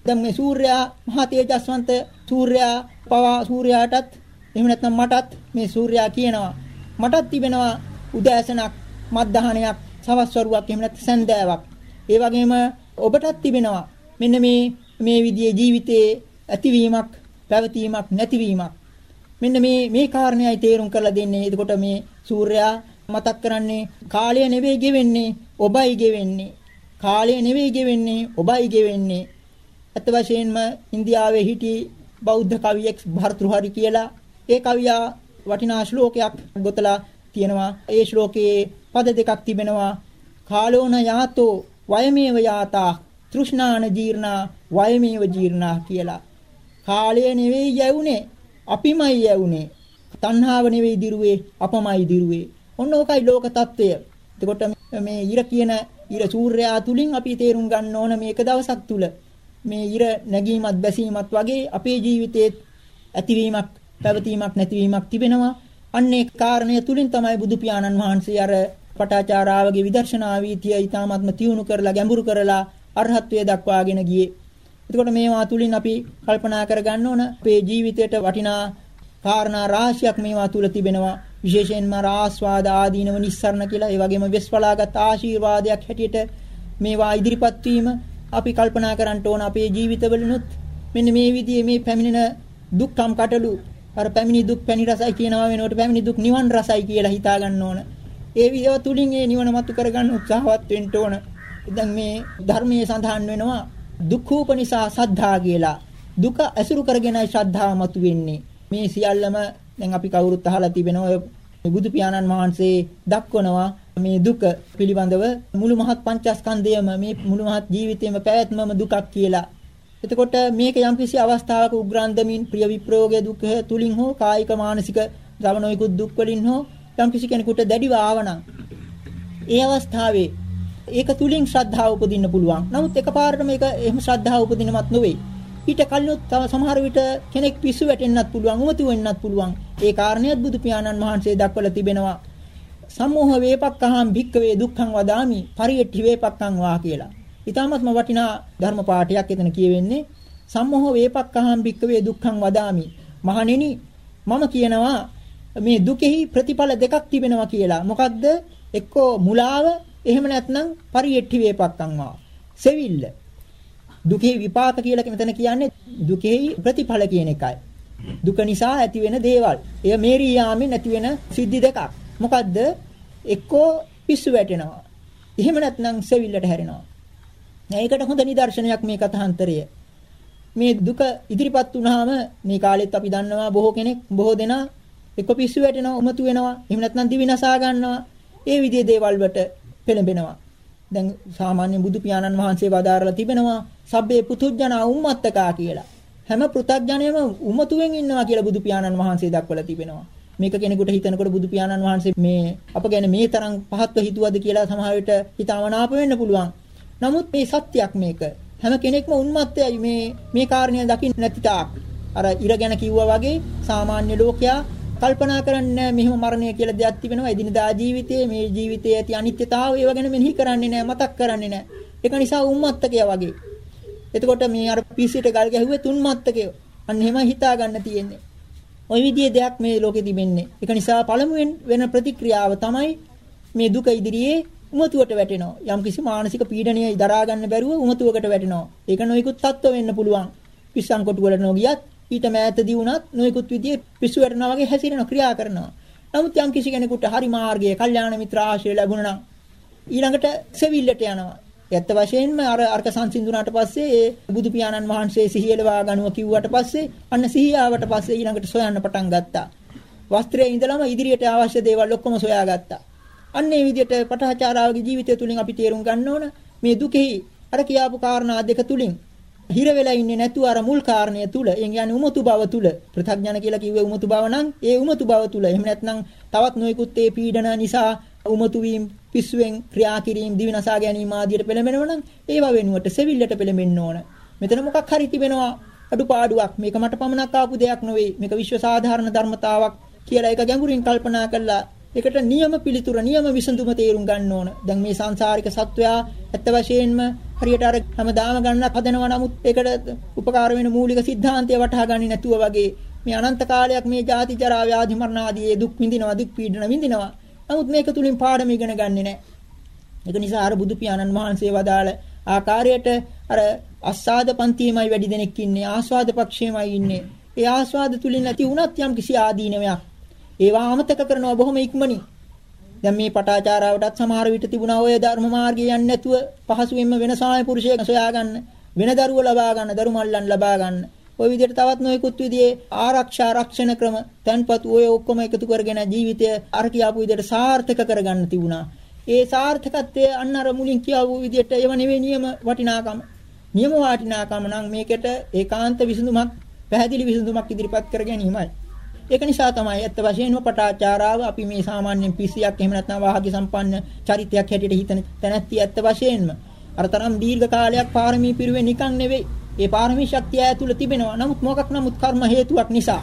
දැන් මේ සූර්යයා මහා තේජස්වන්ත සූර්යයා පවා සූර්යාටත් එහෙම නැත්නම් මටත් මේ සූර්යයා කියනවා මටත් තිබෙනවා උදෑසනක් මත්දහනයක් සවස් වරුවක් එහෙම නැත්නම් සන්දෑවක් ඒ වගේම ඔබටත් තිබෙනවා මෙන්න මේ මේ විදිහේ ජීවිතයේ ඇතිවීමක් පැවතීමක් නැතිවීමක්. මෙන්න මේ මේ කාරණේයි තේරුම් කරලා දෙන්නේ. එතකොට මේ සූර්යයා මතක් කරන්නේ කාලය නෙවෙයි ගෙවෙන්නේ ඔබයි ගෙවෙන්නේ. කාලය නෙවෙයි ගෙවෙන්නේ ඔබයි ගෙවෙන්නේ. අත් වශයෙන්ම ඉන්දියාවේ හිටි බෞද්ධ කවියෙක් භර්තෘහරි කියලා ඒ කවියා වටිනා ශ්ලෝකයක් ගොතලා තියෙනවා. ඒ ශ්ලෝකයේ පද දෙකක් තිබෙනවා. කාලෝන යාතෝ වයමේව යාතා තෘෂ්ණාන ජීර්ණා වයමේව ජීර්ණා කියලා. කාලය නෙවෙයි යැවුනේ. අපිමයි යැවුනේ. තණ්හාව නෙවෙයි දිරුවේ, අපමයි දිරුවේ. ඔන්න ඕකයි ලෝක తত্ত্বය. එතකොට මේ ඉර කියන ඉර සූර්යයා තුලින් අපි තේරුම් ගන්න ඕන මේක දවසක් තුල මේ ඉර නැගීමත් බැසීමත් වගේ අපේ ජීවිතයේ ඇතිවීමක් පැවතීමක් නැතිවීමක් තිබෙනවා. අන්නේ කාරණය තුලින් තමයි බුදු පියාණන් වහන්සේ අර පටාචාරාවගේ විදර්ශනා වීතිය ඊ타මාත්ම තියුණු කරලා ගැඹුරු කරලා අරහත්ත්වයට දක්වාගෙන ගියේ. එතකොට මේවා තුලින් අපි කල්පනා කරගන්න ඕන අපේ ජීවිතයට වටිනා කාරණා රාශියක් මේවා තුල තිබෙනවා. විශේෂයෙන්ම රාස්වාද ආදීනව නිස්සරණ කියලා ඒ වගේම වෙස්වලාගත් ආශිර්වාදයක් හැටියට මේවා ඉදිරිපත් වීම අපි කල්පනා කරන්න ඕන අපේ ජීවිතවලුනුත් මෙන්න මේ විදිහේ මේ පැමිණෙන දුක්ඛම් කටළු අර පැමිණි දුක් පැණි රසයි කියනවා වෙනකොට පැමිණි දුක් නිවන් රසයි කියලා හිතා ගන්න ඕන. ඒ විදිහ තුලින් ඒ නිවන මතු කරගන්න උත්සාහවත් වෙන්න ඕන. දැන් මේ ධර්මයේ සඳහන් වෙනවා දුක්ඛූප නිසා සද්ධා කියලා. දුක ඇසුරු කරගෙනයි ශ්‍රද්ධාව මතු වෙන්නේ. මේ සියල්ලම දැන් අපි කවුරුත් අහලා තිබෙනවා බුදු පියාණන් වහන්සේ දක්වනවා මේ දුක පිළිබඳව මුළු මහත් පංචස්කන්ධයම මේ මුළු මහත් ජීවිතේම පැවැත්මම දුකක් කියලා. එතකොට මේක යම්කිසි අවස්ථාවක උග්‍රාන්දමින් ප්‍රිය විප්‍රයෝගයේ දුක තුලින් හෝ කායික මානසික ද්‍රවණෝයිකුත් දුක් වලින් හෝ යම්කිසි කෙනෙකුට දැඩිව ආවනම් ඒ අවස්ථාවේ ඒක තුලින් ශ්‍රද්ධාව උපදින්න පුළුවන්. නමුත් එකපාරට මේක එහෙම ශ්‍රද්ධාව උපදිනවත් නෙවෙයි. ඊට කලිනුත් තව සමහර විට කෙනෙක් පිස්සු වැටෙන්නත් පුළුවන්, උමතු වෙන්නත් පුළුවන්. ඒ කාරණියත් බුදු පියාණන් වහන්සේ දක්වලා තිබෙනවා. සම්මෝහ වේපක්ඛහම් භික්කවේ දුක්ඛං වදාමි පරියට්ඨි වේපක්ඛං වා කියලා. ඊටාත්ම වටිනා ධර්ම පාඨයක් එතන කියවෙන්නේ සම්මෝහ වේපක්ඛහම් භික්කවේ දුක්ඛං වදාමි. මහණෙනි මම කියනවා මේ දුකෙහි ප්‍රතිඵල දෙකක් තිබෙනවා කියලා. මොකද්ද? එක්කෝ මුලාව එහෙම නැත්නම් පරියට්ඨි වේපක්ඛං වා. සෙවිල්ල. දුකේ විපාක කියලා මෙතන කියන්නේ දුකෙහි ප්‍රතිඵල කියන එකයි. දුක නිසා ඇති වෙන දේවල්. එය මේරී යාමෙන් ඇති වෙන සිද්ධි දෙකක්. මොකද්ද? එක්කෝ පිස්සු වැටෙනවා. එහෙම නැත්නම් සෙවිල්ලට හැරෙනවා. ඒකට හොඳ නිදර්ශනයක් මේ කථාන්තරය. මේ දුක ඉදිරිපත් වුණාම මේ කාලෙත් අපි දන්නවා බොහෝ කෙනෙක් බොහෝ දෙනා එක්ක පිස්සු වැටෙනවා, උමතු වෙනවා, එහෙම නැත්නම් දිවි නසා ගන්නවා. ඒ විදිහේ දේවල් වලට පෙළඹෙනවා. දැන් සාමාන්‍ය බුදු පියාණන් වහන්සේ වදාරලා තිබෙනවා සබ්බේ පුතුජනා උම්මත්තකා කියලා. හැම පෘථග්ජනයම උමතුවෙන් ඉන්නවා කියලා බුදු පියාණන් වහන්සේ දක්වලා තිබෙනවා. මේක කෙනෙකුට හිතනකොට බුදු පියාණන් වහන්සේ මේ අප ගැන මේ තරම් පහත්ව හිතුවද කියලා සමහර විට හිතාමනාප වෙන්න පුළුවන්. නමුත් මේ සත්‍යයක් මේක. හැම කෙනෙක්ම උන්මත්තයයි මේ මේ කාරණය දකින්න නැති තාක්. අර ඉර ගැන කිව්වා වගේ සාමාන්‍ය ලෝකයා කල්පනා කරන්නේ මෙහෙම මරණය කියලා දෙයක් තිබෙනවා. එදිනදා ජීවිතයේ මේ ජීවිතයේ ඇති අනිත්‍යතාවය ඒව ගැන මෙනෙහි කරන්නේ නැහැ මතක් කරන්නේ නැහැ ඒක නිසා උම්මත්තකය වගේ. එතකොට මේ අර පිසිට ගල් ගැහුවේ තුන්මත්තකය අන්න එහෙම හිතා ගන්න තියෙන්නේ. ওই විදිහේ දෙයක් මේ ලෝකෙ තිබෙන්නේ. ඒක නිසා පළමුවෙන් වෙන ප්‍රතික්‍රියාව තමයි මේ දුක ඉදිරියේ උමතුවට වැටෙනවා. යම් කිසි මානසික පීඩනය දරා ගන්න බැරුව උමතුවකට වැටෙනවා. ඒක නොයිකුත් තත්ත්ව වෙන්න පුළුවන්. පිස්සන් කොටුවලට නොගියත් ඊට මෑතදී වුණත් නොයෙකුත් විදිහේ පිස්සු වැටෙනවා වගේ හැසිරෙන ක්‍රියා කරනවා. නමුත් යම් කිසි කෙනෙකුට හරි මාර්ගයේ කල්යාණ මිත්‍ර ආශ්‍රය ලැබුණා නම් ඊළඟට සෙවිල්ලට යනවා. ඇත්ත වශයෙන්ම අර අර්ක සංසිඳුණාට පස්සේ ඒ බුදු පියාණන් වහන්සේ සිහියලවා ගනුව කිව්වට පස්සේ අන්න සිහිය ආවට පස්සේ ඊළඟට සොයන්න පටන් ගත්තා. වස්ත්‍රයේ ඉඳලම ඉදිරියට අවශ්‍ය දේවල් ඔක්කොම සොයාගත්තා. අන්න ඒ විදිහට පටහචාරාවගේ ජීවිතය තුලින් අපි තේරුම් ගන්න ඕන මේ දුකෙහි අර කියාපු කාරණා දෙක තුලින් හිර වෙලා ඉන්නේ නැතුව අර මුල් කාරණය තුල ඒ කියන්නේ උමතු බව තුල. පෘථග්ජන කියලා කිව්වේ උමතු බව නම් ඒ උමතු බව තුල. එහෙම නැත්නම් තවත් නොයෙකුත් ඒ පීඩන නිසා උමතු වීම පිස්සුවෙන් ක්‍රියා කිරීම දිවිනසා ගැනීම ආදියට පෙළඹෙනව නම් ඒවා වෙනුවට සෙවිල්ලට පෙළඹෙන්න ඕන. මෙතන මොකක් හරි තිබෙනවා අඩුපාඩුවක්. මේක මට පමණක් ආපු දෙයක් නෙවෙයි. මේක විශ්ව සාධාරණ ධර්මතාවක් කියලා ඒක ගැඹුරින් කල්පනා කළා ඒකට නියම පිළිතුර නියම විසඳුම තේරුම් ගන්න ඕන. දැන් මේ සංසාරික සත්වයා ඇත්ත වශයෙන්ම හරියට අර හැමදාම ගන්න හදනවා නමුත් ඒකට උපකාර වෙන මූලික સિદ્ધාන්තය වටහා ගන්නේ නැතුව වගේ මේ අනන්ත කාලයක් මේ ජාති ජරා ව්‍යාධි මරණ ආදී දුක් විඳිනවා දුක් පීඩන විඳිනවා. නමුත් මේක තුලින් පාඩම ඉගෙන ගන්නෙ නැහැ. ඒක නිසා අර බුදු පියාණන් වහන්සේ වදාළ ආකාරයට අර අස්සාද පන්තියමයි වැඩි දෙනෙක් ඉන්නේ ආස්වාද පක්ෂයමයි ඉන්නේ. ඒ ආස්වාද තුලින් නැති වුණත් යම් කිසි ආදීනමයක් ඒවා අමතක කරනවා බොහොම ඉක්මනින්. දැන් මේ පටාචාරාවටත් සමහර විට තිබුණා ඔය ධර්ම මාර්ගය යන්නේ නැතුව පහසුවෙන්ම වෙන සාය පුරුෂයෙක් සොයා ගන්න, වෙන දරුවෝ ලබා ගන්න, දරු මල්ලන් ලබා ගන්න. ওই විදිහට තවත් නොයෙකුත් විදිහේ ආරක්ෂා ආරක්ෂණ ක්‍රම, තන්පත් ඔය ඔක්කොම එකතු කරගෙන ජීවිතය අර කියාපු විදිහට සාර්ථක කරගන්න තිබුණා. ඒ සාර්ථකත්වයේ අන්න අර මුලින් කියවු විදිහට ඒව නෙවෙයි නියම වටිනාකම. නියම වටිනාකම නම් මේකට ඒකාන්ත විසඳුමක්, පැහැදිලි විසඳුමක් ඉදිරිපත් කර ගැනීමයි. ඒක නිසා තමයි ඇත්ත වශයෙන්ම පටාචාරාව අපි මේ සාමාන්‍යයෙන් පිස්සියක් එහෙම නැත්නම් වාහක සම්පන්න චරිතයක් හැටියට හිතන තැනැත්තිය ඇත්ත වශයෙන්ම අර තරම් දීර්ඝ කාලයක් පාරමී පිරුවේ නිකන් නෙවෙයි. ඒ පාරමී ශක්තිය ඇතුළ තිබෙනවා. නමුත් මොකක් නමුත් කර්ම හේතුවක් නිසා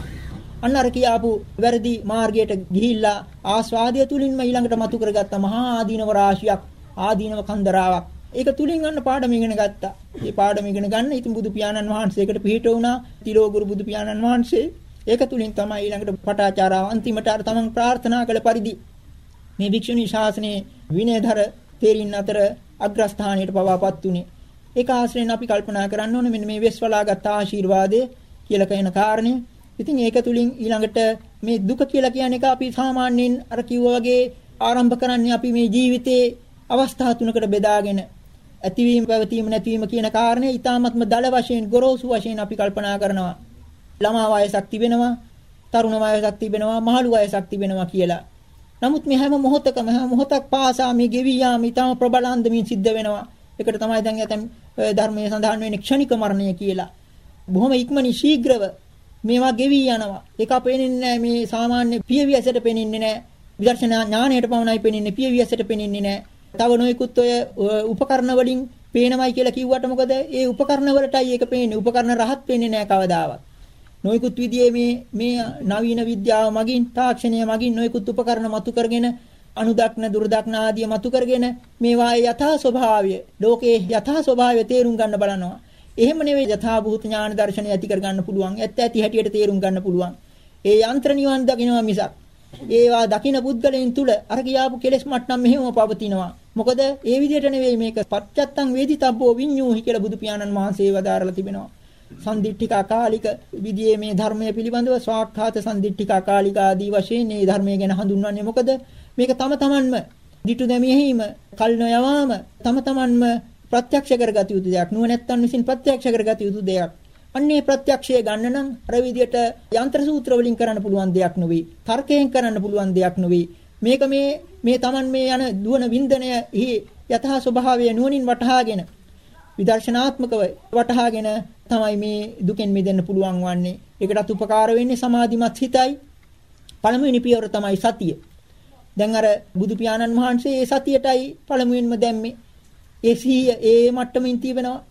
අන්න අර කියාපු වැරදි මාර්ගයට ගිහිල්ලා ආස්වාදය තුලින්ම ඊළඟට මතු කරගත්ත මහා ආදීනව රාශියක් ආදීනව කන්දරාවක් ඒක තුලින් ගන්න පාඩම ඉගෙන ගත්තා. මේ පාඩම ඉගෙන ගන්න ඉතින් බුදු පියාණන් වහන්සේකට පිළිට වුණා. තිලෝගුරු බුදු පියාණන් වහන්සේ ඒක තුලින් තමයි ඊළඟට පටාචාරාව අන්තිමට අර තමන් ප්‍රාර්ථනා කළ පරිදි මේ භික්ෂුණී ශාසනයේ විනයධර තේරින් අතර අග්‍රස්ථානයට පවාපත් උනේ. ඒක ආශ්‍රයෙන් අපි කල්පනා කරන්න ඕනේ මෙන්න මේ වෙස්වලාගත් ආශිර්වාදය කියලා කියන කාරණය. ඉතින් ඒක තුලින් ඊළඟට මේ දුක කියලා කියන එක අපි සාමාන්‍යයෙන් අර කිව්වා වගේ ආරම්භ කරන්නේ අපි මේ ජීවිතේ අවස්ථා තුනකට බෙදාගෙන ඇතිවීම පැවතීම නැතිවීම කියන කාරණේ ඊ타ත්ම දල වශයෙන් ගොරෝසු වශයෙන් අපි කල්පනා කරනවා. ළමා වයසක් තිබෙනවා, තරුණ වයසක් තිබෙනවා, මහලු වයසක් තිබෙනවා කියලා. නමුත් මේ හැම මොහොතකම හැම මොහොතක් පාසා මේ ගෙවි යාම ඊටම ප්‍රබලන්දමින් සිද්ධ වෙනවා. ඒකට තමයි දැන් ඇතම් ධර්මයේ සඳහන් වෙන්නේ ක්ෂණික මරණය කියලා. බොහොම ඉක්මනින් ශීඝ්‍රව මේවා ගෙවි යනවා. ඒක පේන්නේ මේ සාමාන්‍ය පියවි ඇසට පේන්නේ නැහැ. විදර්ශනා ඥාණයට පමණයි පේන්නේ පියවි ඇසට පේන්නේ නැහැ. තව නොයෙකුත් ඔය උපකරණ වලින් පේනවයි කියලා කිව්වට මොකද ඒ උපකරණ වලටයි ඒක පේන්නේ. උපකරණ රහත් පේන්නේ නැහැ කවදාවත්. නොයෙකුත් විදිහේ මේ මේ නවීන විද්‍යාව මගින් තාක්ෂණය මගින් නොයෙකුත් උපකරණ මතු කරගෙන අනුදක්න දුරදක්න ආදිය මතු කරගෙන මේවායේ යථා ස්වභාවය ලෝකයේ යථා ස්වභාවය තේරුම් ගන්න බලනවා. එහෙම නෙවෙයි යථා භූත ඥාන දර්ශනය ඇති කර ගන්න පුළුවන්. ඇත්ත ඇති හැටියට තේරුම් ගන්න පුළුවන්. ඒ යන්ත්‍ර නිවන් දකින්නවා මිසක් ඒවා දකින පුද්ගලයන් තුල අර කියාපු කෙලෙස් මට්ටම් මෙහෙම පවතිනවා. මොකද ඒ විදිහට නෙවෙයි මේක පච්චත්තං වේදිතබ්බෝ විඤ්ඤූහි කියලා බුදු පියාණන් වහන්සේ වදාරලා තිබෙනවා. සම්දිට්ඨික අකාලික විදියේ මේ ධර්මය පිළිබඳව ස්වාක්ඛාත සම්දිට්ඨික අකාලික ආදී වශයෙන් මේ ධර්මය ගැන හඳුන්වන්නේ මොකද? මේක තම තමන්ම දිටු දැමීම කල් නොයවාම තම තමන්ම ප්‍රත්‍යක්ෂ කරගත යුතු දෙයක්. නුවණැත්තන් විසින් ප්‍රත්‍යක්ෂ කරගත යුතු දෙයක්. අන්නේ ප්‍රත්‍යක්ෂය ගන්න නම් අර විදියට යంత్ర සූත්‍ර වලින් කරන්න පුළුවන් දෙයක් නෙවෙයි තර්කයෙන් කරන්න පුළුවන් දෙයක් නෙවෙයි මේක මේ මේ Taman මේ යන දුවන වින්දනය යථා ස්වභාවය නුවණින් වටහාගෙන විදර්ශනාත්මකව වටහාගෙන තමයි මේ දුකෙන් මිදෙන්න පුළුවන් වන්නේ. ඒකටත් උපකාර වෙන්නේ සමාධිමත් හිතයි. පළමුවෙනි පියවර තමයි සතිය. දැන් අර බුදු පියාණන් වහන්සේ ඒ සතියටයි පළමුවෙන්ම දැම්මේ. ඒ සිහිය ඒ මට්ටමින් තිබෙනවා.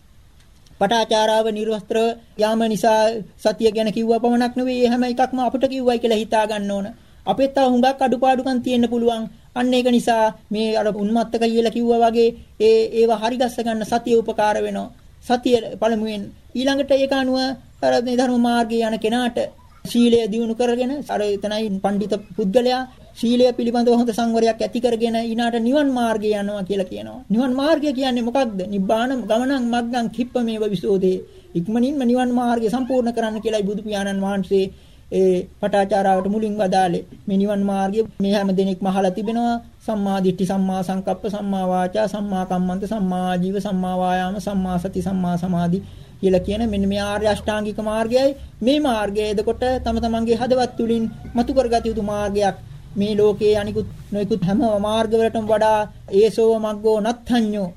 පටාචාරාව නිර්වස්ත්‍ර යාම නිසා සතිය ගැන කිව්වා පමණක් නෙවෙයි හැම එකක්ම අපිට කිව්වයි කියලා හිතා ගන්න ඕන. අපිට තව හුඟක් අඩුපාඩුකම් තියෙන්න පුළුවන්. අන්න ඒක නිසා මේ අර උන්මත්තක කියලා කිව්වා වගේ ඒ ඒවා හරි ගස්ස ගන්න සතිය උපකාර වෙනවා. සතිය පළමුවෙන් ඊළඟට ඒක අනුව අර මේ ධර්ම මාර්ගයේ යන කෙනාට ශීලය දියුණු කරගෙන අර එතනයි පඬිත පුද්ගලයා ශීලය පිළිබඳව හොඳ සංවරයක් ඇති කරගෙන ඊනාට නිවන් මාර්ගය යනවා කියලා කියනවා. නිවන් මාර්ගය කියන්නේ මොකක්ද? නිබ්බාන ගමනං මග්ගං කිප්පමේව විසෝදේ. ඉක්මනින්ම නිවන් මාර්ගය සම්පූර්ණ කරන්න කියලායි බුදු පියාණන් වහන්සේ ඒ පටාචාරාවට මුලින් වදාලේ. මේ නිවන් මාර්ගය මේ හැම දෙනෙක්ම අහලා තිබෙනවා. සම්මා දිට්ඨි සම්මා සංකප්ප සම්මා වාචා සම්මා කම්මන්ත සම්මා ජීව සම්මා වායාම සම්මා සති සම්මා සමාධි කියලා කියන මෙන්න මේ ආර්ය අෂ්ටාංගික මාර්ගයයි මේ මාර්ගය එතකොට තම තමන්ගේ හදවත් තුලින් මතු කරගත යුතු මාර්ගයක් මේ ලෝකයේ අනිකුත් නොයිකුත් හැම මාර්ගවලටම වඩා ඒසෝව මග්ගෝ නත්ථඤ්ඤෝ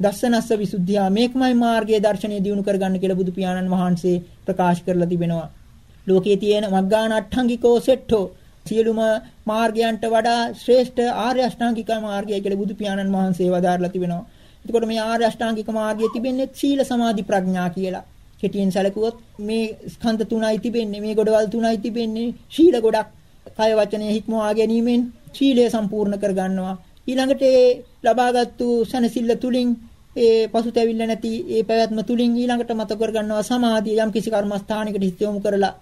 දස්සනස්ස විසුද්ධියා මේකමයි මාර්ගයේ දර්ශනය දිනු කරගන්න කියලා බුදු පියාණන් වහන්සේ ප්‍රකාශ කරලා තිබෙනවා. ලෝකයේ තියෙන මග්ගාන අට්ඨංගිකෝ සෙට්ඨෝ සියලුම මාර්ගයන්ට වඩා ශ්‍රේෂ්ඨ ආර්ය අෂ්ටාංගික මාර්ගය කියලා බුදු පියාණන් වහන්සේ වදාarලා තිබෙනවා. එතකොට මේ ආර්ය අෂ්ටාංගික මාර්ගයේ තිබෙන්නේ සීල සමාධි ප්‍රඥා කියලා. කෙටියෙන් සැලකුවොත් මේ ස්කන්ධ තුනයි තිබෙන්නේ මේ ගොඩවල් තුනයි තිබෙන්නේ ශීල ගොඩක් කය වචනය හික්මවා ගැනීමෙන් ශීලය සම්පූර්ණ කර ගන්නවා. ඊළඟට ඒ ලබාගත්තු සනසිල්ල තුලින් ඒ පසුතැවිල්ල නැති ඒ පැවැත්ම තුලින් ඊළඟට මත කර ගන්නවා සමාධිය යම් කිසි කර්මස්ථානයකට හිත යොමු කරලා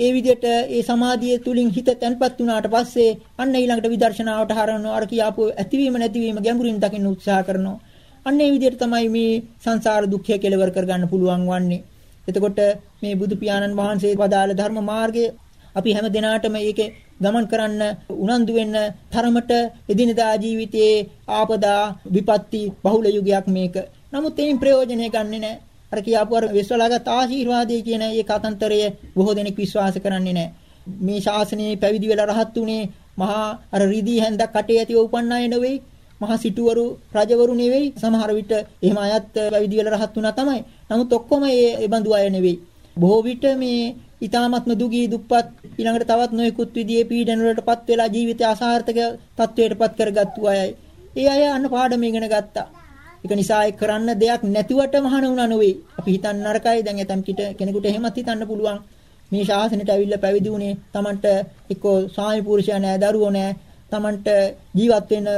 ඒ විදිහට ඒ සමාධිය තුලින් හිත තැන්පත් වුණාට පස්සේ අන්න ඊළඟට විදර්ශනාවට හරවනවා අර කියාපු ඇතිවීම නැතිවීම ගැඹුරින් දකින්න උත්සාහ කරනවා අන්න ඒ විදිහට තමයි මේ සංසාර දුක්ඛය කෙලවර කරගන්න පුළුවන් වන්නේ එතකොට මේ බුදු පියාණන් වහන්සේ වදාළ ධර්ම මාර්ගය අපි හැම දිනාටම ඒකේ ගමන් කරන්න උනන්දු වෙන්න තරමට එදිනදා ජීවිතයේ ආපදා විපත්ති බහුල යුගයක් මේක. නමුත් එයින් ප්‍රයෝජනය ගන්නෙ නැහැ. අර කියාපු අර විශ්වලාගත් ආශිර්වාදයේ කියන ඒ කතන්තරය බොහෝ දෙනෙක් විශ්වාස කරන්නේ නැහැ. මේ ශාසනයේ පැවිදි වෙලා රහත් උනේ මහා අර රිදී හැන්දක් කටේ ඇතිව උපන්න අය නෙවෙයි. මහා සිටුවරු රජවරු නෙවෙයි. සමහර විට එහෙම අයත් පැවිදි වෙලා රහත් වුණා තමයි. නමුත් ඔක්කොම ඒ බඳු අය නෙවෙයි. බොහෝ විට මේ ඊ타මත්ම දුගී දුප්පත් ඊළඟට තවත් නොයෙකුත් විදිහේ පීඩන වලටපත් වෙලා ජීවිතය අසාර්ථක තත්වයටපත් කරගත්තු අයයි. ඒ අය අන්න පාඩම ඉගෙන ගත්තා. ඒක නිසා ඒ කරන්න දෙයක් නැතිවට මහාන වුණා නෙවෙයි. අපි හිතන්න නරකයි. දැන් එතම් කිට කෙනෙකුට එහෙමත් හිතන්න පුළුවන්. මේ ශාසනයට ඇවිල්ලා පැවිදි වුණේ Tamanට එක්කෝ ස්වාමි පුරුෂයා නෑ, දරුවෝ නෑ. Tamanට ජීවත් වෙන්න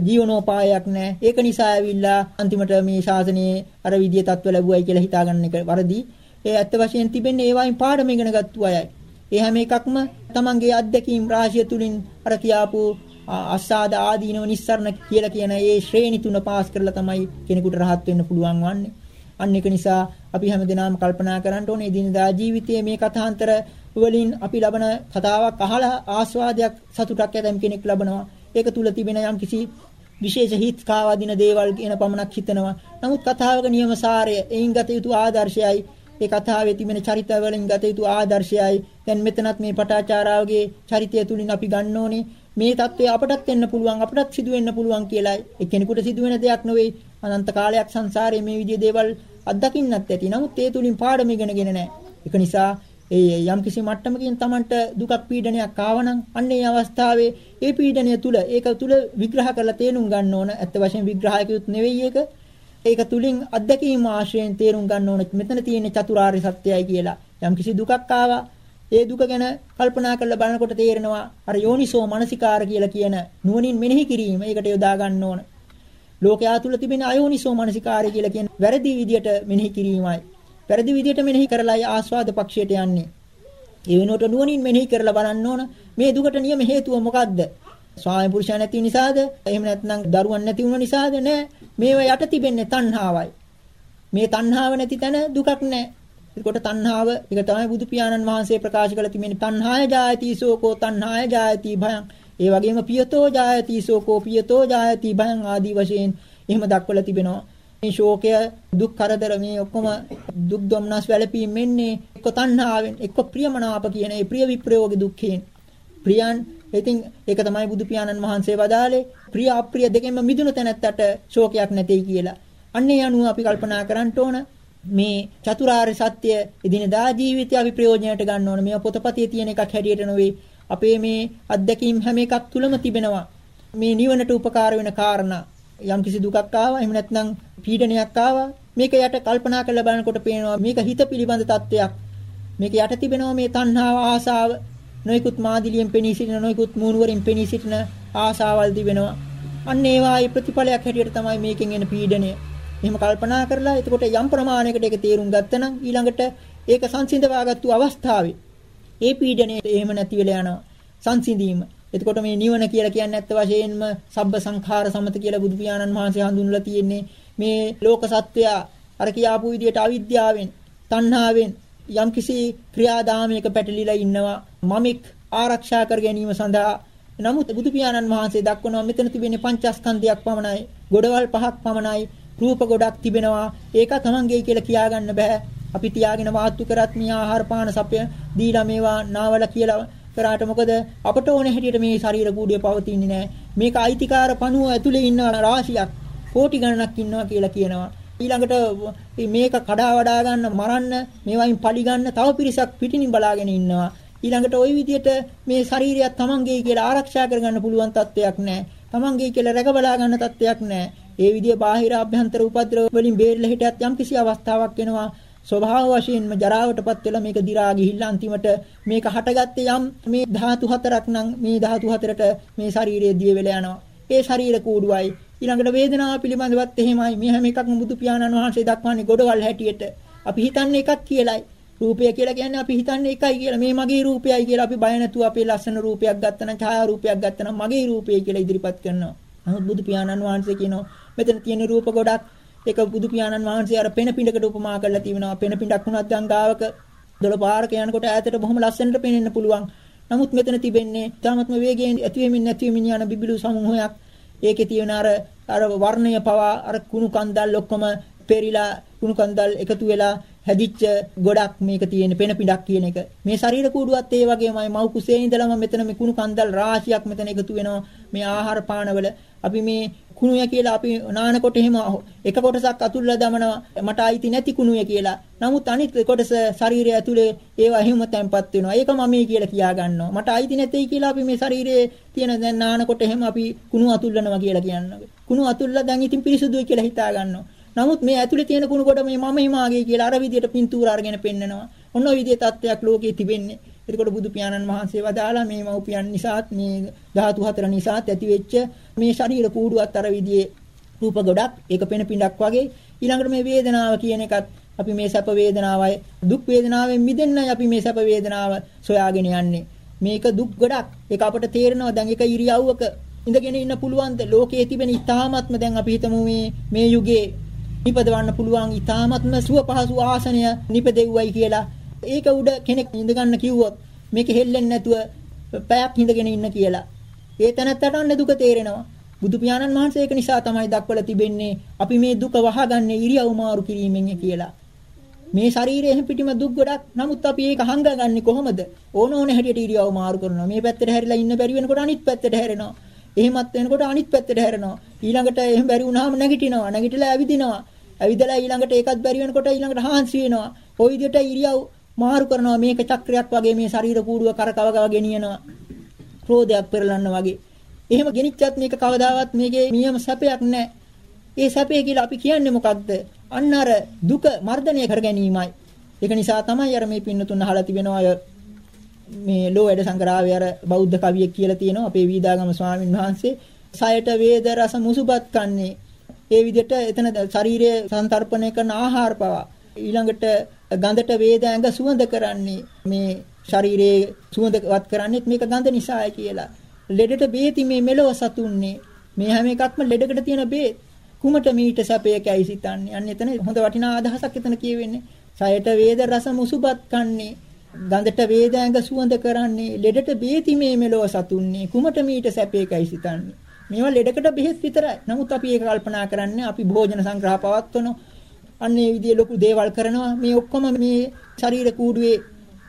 ජීවනෝපායක් නෑ. ඒක නිසා ඇවිල්ලා අන්තිමට මේ ශාසනයේ අර විදිය තත්ත්ව ලැබුවයි කියලා හිතාගන්න එක වරදී. ඒ ඇත්ත වශයෙන් තිබෙන්නේ ඒවායින් පාඩම ඉගෙන ගත්තු අයයි. ඒ හැම එකක්ම තමන්ගේ අත්දැකීම් රාශිය තුලින් අර කියාපු අස්සාද ආදීනව නිස්සරණ කියලා කියන ඒ ශ්‍රේණි තුන පාස් කරලා තමයි කෙනෙකුට රහත් වෙන්න පුළුවන් වන්නේ. අන්න ඒක නිසා අපි හැමදෙනාම කල්පනා කරන්න ඕනේ දිනදා ජීවිතයේ මේ කථාන්තර වලින් අපි ලබන කතාවක් අහලා ආස්වාදයක් සතුටක් ඇතම් කෙනෙක් ලබනවා. ඒක තුල තිබෙන යම් කිසි විශේෂ හිත් කාවදින දේවල් කියන පමණක් හිතනවා. නමුත් කතාවක නියම සාරය, එයින් ගත යුතු ආදර්ශයයි, ඒ කතාවේ තිබෙන චරිත වලින් ගත යුතු ආදර්ශයයි. දැන් මෙතනත් මේ පටාචාරාවගේ චරිතය තුලින් අපි ගන්න ඕනේ මේ தત્ත්වය අපටත් වෙන්න පුළුවන් අපටත් සිදු වෙන්න පුළුවන් කියලා. එක්කෙනෙකුට සිදු වෙන දෙයක් නෙවෙයි. අනන්ත කාලයක් සංසාරයේ මේ විදිහේ දේවල් අත්දකින්නත් ඇති. නමුත් ඒ තුලින් පාඩම ඉගෙනගෙන නැහැ. ඒක නිසා ඒ යම් කිසි මට්ටමකින් Tamanට දුකක් පීඩනයක් ආවනම් අන්න ඒ අවස්ථාවේ ඒ පීඩනය තුල ඒක තුල විග්‍රහ කරලා තේරුම් ගන්න ඕන. ඇත්ත වශයෙන් විග්‍රහයකුත් නෙවෙයි ඒක. ඒක තුලින් අත්දැකීම් ආශ්‍රයෙන් තේරුම් ගන්න ඕන. මෙතන තියෙන චතුරාර්ය සත්‍යයයි කියලා. යම් කිසි දුකක් ආවා ඒ දුක ගැන කල්පනා කරලා බලනකොට තේරෙනවා අර යෝනිසෝ මනසිකාර කියලා කියන නුවණින් මෙනෙහි කිරීම ඒකට යොදා ගන්න ඕන. ලෝකයා තුල තිබෙන අයෝනිසෝ මනසිකාරය කියලා කියන වැරදි විදියට මෙනෙහි කිරීමයි. වැරදි විදියට මෙනෙහි කරලා ආස්වාද පක්ෂයට යන්නේ. ඒ වෙනුවට නුවණින් මෙනෙහි කරලා බලන්න ඕන මේ දුකට නියම හේතුව මොකක්ද? ස්වාමි පුරුෂයා නැති නිසාද? එහෙම නැත්නම් දරුවන් නැති වුණ නිසාද? නෑ. මේව යට තිබෙන්නේ තණ්හාවයි. මේ තණ්හාව නැති තැන දුකක් නෑ. එතකොට තණ්හාව ඒක තමයි බුදු පියාණන් වහන්සේ ප්‍රකාශ කළ තිබෙන්නේ තණ්හාය ජායති සෝකෝ තණ්හාය ජායති භයං. ඒ වගේම පියතෝ ජායති සෝකෝ පියතෝ ජායති භයං ආදී වශයෙන් එහෙම දක්වලා තිබෙනවා. මේ ශෝකය දුක් කරදර මේ ඔක්කොම දුක් දුම්නස් වැළපීම් මෙන්නේ එක්ක තණ්හාවෙන් එක්ක ප්‍රියමනාප කියන ඒ ප්‍රිය විප්‍රයෝග දුක්ඛයෙන් ප්‍රියන් ඉතින් ඒක තමයි බුදු පියාණන් වහන්සේ වදාලේ ප්‍රිය අප්‍රිය දෙකෙන්ම මිදුණු තැනැත්තට ශෝකයක් නැtei කියලා. අන්නේ අනුව අපි කල්පනා කරන්න ඕන මේ චතුරාර්ය සත්‍ය එදිනදා ජීවිතය අපි ප්‍රයෝජනයට ගන්න ඕන. මේවා පොතපතේ තියෙන එකක් හැටියට නෙවෙයි. අපේ මේ අත්දැකීම් හැම එකක් තුලම තිබෙනවා. මේ නිවනට උපකාර වෙන කාරණා. යම් කිසි දුකක් ආවා, එහෙම නැත්නම් පීඩනයක් ආවා. මේක යට කල්පනා කරලා බලනකොට පේනවා මේක හිත පිළිබඳ තත්වයක්. මේක යට තිබෙනවා මේ තණ්හාව, ආසාව, නොයිකුත් මාදිලියෙන් පෙනී සිටින, නොයිකුත් මූණුවරින් පෙනී සිටින ආසාවල් තිබෙනවා. අන්න ඒවායි ප්‍රතිඵලයක් හැටියට තමයි මේකෙන් එන පීඩනය. එහෙම කල්පනා කරලා එතකොට යම් ප්‍රමාණයකට ඒක තේරුම් ගත්තනම් ඊළඟට ඒක සංසිඳවාගත්තු අවස්ථාවේ ඒ පීඩනයේ එහෙම නැති වෙලා යනවා. සංසිඳීම. එතකොට මේ නිවන කියලා කියන්නේ ඇත්ත වශයෙන්ම සබ්බ සංඛාර සමත කියලා බුදු පියාණන් වහන්සේ හඳුන්වලා තියෙන්නේ මේ ලෝක සත්‍යය අර කියාපු විදිහට අවිද්‍යාවෙන් තණ්හාවෙන් යම්කිසි ක්‍රියාදාමයක පැටලිලා ඉන්නවා. මමික් ආරක්ෂා කර ගැනීම සඳහා. නමුත් බුදු පියාණන් වහන්සේ දක්වනවා මෙතන තිබෙන්නේ පංචස්කන්ධයක් පමණයි ගොඩවල් පහක් පමණයි. රූප ගොඩක් තිබෙනවා. ඒක තමන්ගේ කියලා කියාගන්න බෑ. අපි තියාගෙන වාත්තු කරත් මේ ආහාර පාන සපය දීලා මේවා නාවල කියලා කරාට මොකද අපට ඕනේ හැටියට මේ ශරීර කූඩිය පවතින්නේ නැහැ. මේක අයිතිකාර පණුව ඇතුලේ ඉන්න රාශියක් කෝටි ගණනක් ඉන්නවා කියලා කියනවා. ඊළඟට මේක කඩා වඩා ගන්න මරන්න මේවායින් පලි ගන්න තව පිරිසක් පිටිනින් බලාගෙන ඉන්නවා. ඊළඟට ওই විදිහට මේ ශරීරය තමන්ගේ කියලා ආරක්ෂා කරගන්න පුළුවන් තත්වයක් නැහැ. තමන්ගේ කියලා රැක බලා ගන්න තත්වයක් නැහැ. ඒ විදිය බාහිර අභ්‍යන්තර උපද්‍රව වලින් බේරලා හිටියත් යම් කිසි අවස්ථාවක් වෙනවා ස්වභාව වශයෙන්ම ජරාවටපත් වෙලා මේක දි รา ගිහිල්ලා අන්තිමට මේක හටගත්තේ යම් මේ ධාතු හතරක් නම් මේ ධාතු හතරට මේ ශරීරය දිය වෙලා යනවා. ඒ ශරීර කූඩුවයි ඊළඟට වේදනාව පිළිබඳවත් එහෙමයි. මේ හැම එකක්ම බුදු පියාණන් වහන්සේ දක්වන්නේ ගොඩවල් හැටියට. අපි හිතන්නේ එකක් කියලායි. රූපය කියලා කියන්නේ අපි හිතන්නේ එකයි කියලා. මේ මගේ රූපයයි කියලා අපි බය නැතුව අපේ ලස්සන රූපයක් ගත්තනම් ඡායා රූපයක් ගත්තනම් මගේ රූපය කියලා ඉදිරිපත් කරනවා. නමුත් බුදු පියාණන් වහන්සේ කියනවා මෙතන තියෙන රූප ගොඩක් ඒක බුදු පියාණන් වහන්සේ අර පෙන පිඬකට උපමා කරලා තිබෙනවා. පෙන පිඬක් වුණත් ගංගාවක දොළ පාරක යනකොට ඈතට බොහොම ලස්සනට පේනෙන්න පුළුවන්. නමුත් මෙතන තිබෙන්නේ තාමත්ම වේගයෙන් ඇති වෙමින් නැති වෙමින් යන බිබිලු සමූහයක්. ඒකේ තියෙන අර අර වර්ණය පවා අර කුණු කන්දල් ඔක්කොම පෙරිලා කුණු කන්දල් එකතු වෙලා හැදිච්ච ගොඩක් මේක තියෙන පෙන පිටක් කියන එක. මේ ශරීර කූඩුවත් ඒ වගේමයි මව් කුසේ ඉඳලම මෙතන මේ කුණු කන්දල් රාශියක් මෙතන එකතු වෙනවා. මේ ආහාර පානවල අපි මේ කුණුය කියලා අපි නානකොට එහෙම එක කොටසක් අතුල්ලා දමනවා මට අයිති නැති කුණුය කියලා. නමුත් අනිත් කොටස ශරීරය ඇතුලේ ඒවා එහෙම තැම්පත් වෙනවා. ඒක මමයි කියලා කියා ගන්නවා. මට අයිති නැtei කියලා අපි මේ ශරීරයේ තියෙන දැන් නානකොට එහෙම අපි කුණු අතුල්ලනවා කියලා කියනවා. කුණු අතුල්ලා දැන් ඉතින් පිරිසුදුයි කියලා හිතා ගන්නවා. නමුත් මේ ඇතුලේ තියෙන කුණු කොට මේ මමයි මාගේ කියලා අර විදියට පින්තූර අරගෙන පෙන්නනවා. ඔන්න ඔය විදිය තත්ත්වයක් ලෝකේ තිබෙන්නේ. එතකොට බුදු පියාණන් වහන්සේ වදාලා මේ මව්පියන් නිසාත් මේ ධාතු හතර නිසාත් ඇති වෙච්ච මේ ශරීර කූඩුවත් අර විදිහේ රූප ගොඩක් ඒක පෙන පිඬක් වගේ ඊළඟට මේ වේදනාව කියන එකත් අපි මේ සැප වේදනාවයි දුක් වේදනාවෙන් මිදෙන්නයි අපි මේ සැප වේදනාව සොයාගෙන යන්නේ මේක දුක් ගොඩක් ඒක අපට තේරෙනවා දැන් එක ඉරියව්වක ඉඳගෙන ඉන්න පුළුවන්ද? ලෝකයේ තිබෙන ඊ타ත්ම දැන් අපි හිතමු මේ මේ යුගයේ නිපදවන්න පුළුවන් ඊ타ත්ම සුව පහසු ආසනය නිපදෙව්වයි කියලා. ඒක උඩ කෙනෙක් ඉඳගන්න කිව්වොත් මේක හෙල්ලෙන්නේ නැතුව පැයක් ඉඳගෙන ඉන්න කියලා. ඒ තැනත්තට අන්න දුක තේරෙනවා. බුදු පියාණන් වහන්සේ ඒක නිසා තමයි දක්වලා තිබෙන්නේ අපි මේ දුක වහගන්නේ ඉරියව් මාරු කිරීමෙන් කියලා. මේ ශරීරයේ පිටිම දුක් ගොඩක්. නමුත් අපි ඒක හංගගන්නේ කොහොමද? ඕන ඕන හැටියට ඉරියව් මාරු කරනවා. මේ පැත්තට හැරිලා ඉන්න බැරි වෙනකොට අනිත් පැත්තට හැරෙනවා. එහෙමත් වෙනකොට අනිත් පැත්තට හැරෙනවා. ඊළඟට එහෙම බැරි වුණාම නැගිටිනවා. නැගිටලා ඇවිදිනවා. ඇවිදලා ඊළඟට ඒකත් බැරි වෙනකොට ඊළඟට හාන්සි වෙනවා. ওই විදිහට ඉරියව් මාරු කරනවා. මේක චක්‍රයක් වගේ මේ ශරීර කූඩුව කරකවගව ගෙනියනවා. ක්‍රෝධයක් පෙරලන්න වගේ. එහෙම ගෙනිච්චත් මේක කවදාවත් මේකේ නියම සැපයක් නැහැ. ඒ සැපේ කියලා අපි කියන්නේ මොකක්ද? අන්න අර දුක මර්ධනය කර ගැනීමයි. ඒක නිසා තමයි අර මේ පින්නතුන් අහලා තිබෙනවා අය මේ ලෝ වැඩ සංග්‍රහය අර බෞද්ධ කවියෙක් කියලා තියෙනවා අපේ වීදාගම ස්වාමින් වහන්සේ සයට වේද රස මුසුපත් කන්නේ ඒ විදිහට එතන ශරීරයේ සංතරපණය කරන ආහාර පවා ඊළඟට ගඳට වේද ඇඟ සුවඳ කරන්නේ මේ ශරීරයේ සුවඳවත් කරන්නේත් මේක ගඳ නිසායි කියලා. ලෙඩට බේති මේ මෙලොව සතුන්නේ. මේ හැම එකක්ම ලෙඩකට තියෙන බේත්. කුමට මීට සැපයකයි සිතන්නේ? අන්න එතන හොඳ වටිනා අදහසක් එතන කියවෙන්නේ. සයට වේද රස මුසුපත් කන්නේ. ගඳට වේද ඇඟ සුවඳ කරන්නේ. ලෙඩට බේති මේ මෙලොව සතුන්නේ. කුමට මීට සැපේකයි සිතන්නේ? මේවා ලෙඩකට බෙහෙත් විතරයි. නමුත් අපි ඒක කල්පනා කරන්නේ අපි භෝජන සංග්‍රහ පවත්වන අන්නේ විදිය ලොකු දේවල් කරනවා මේ ඔක්කොම මේ ශරීර කූඩුවේ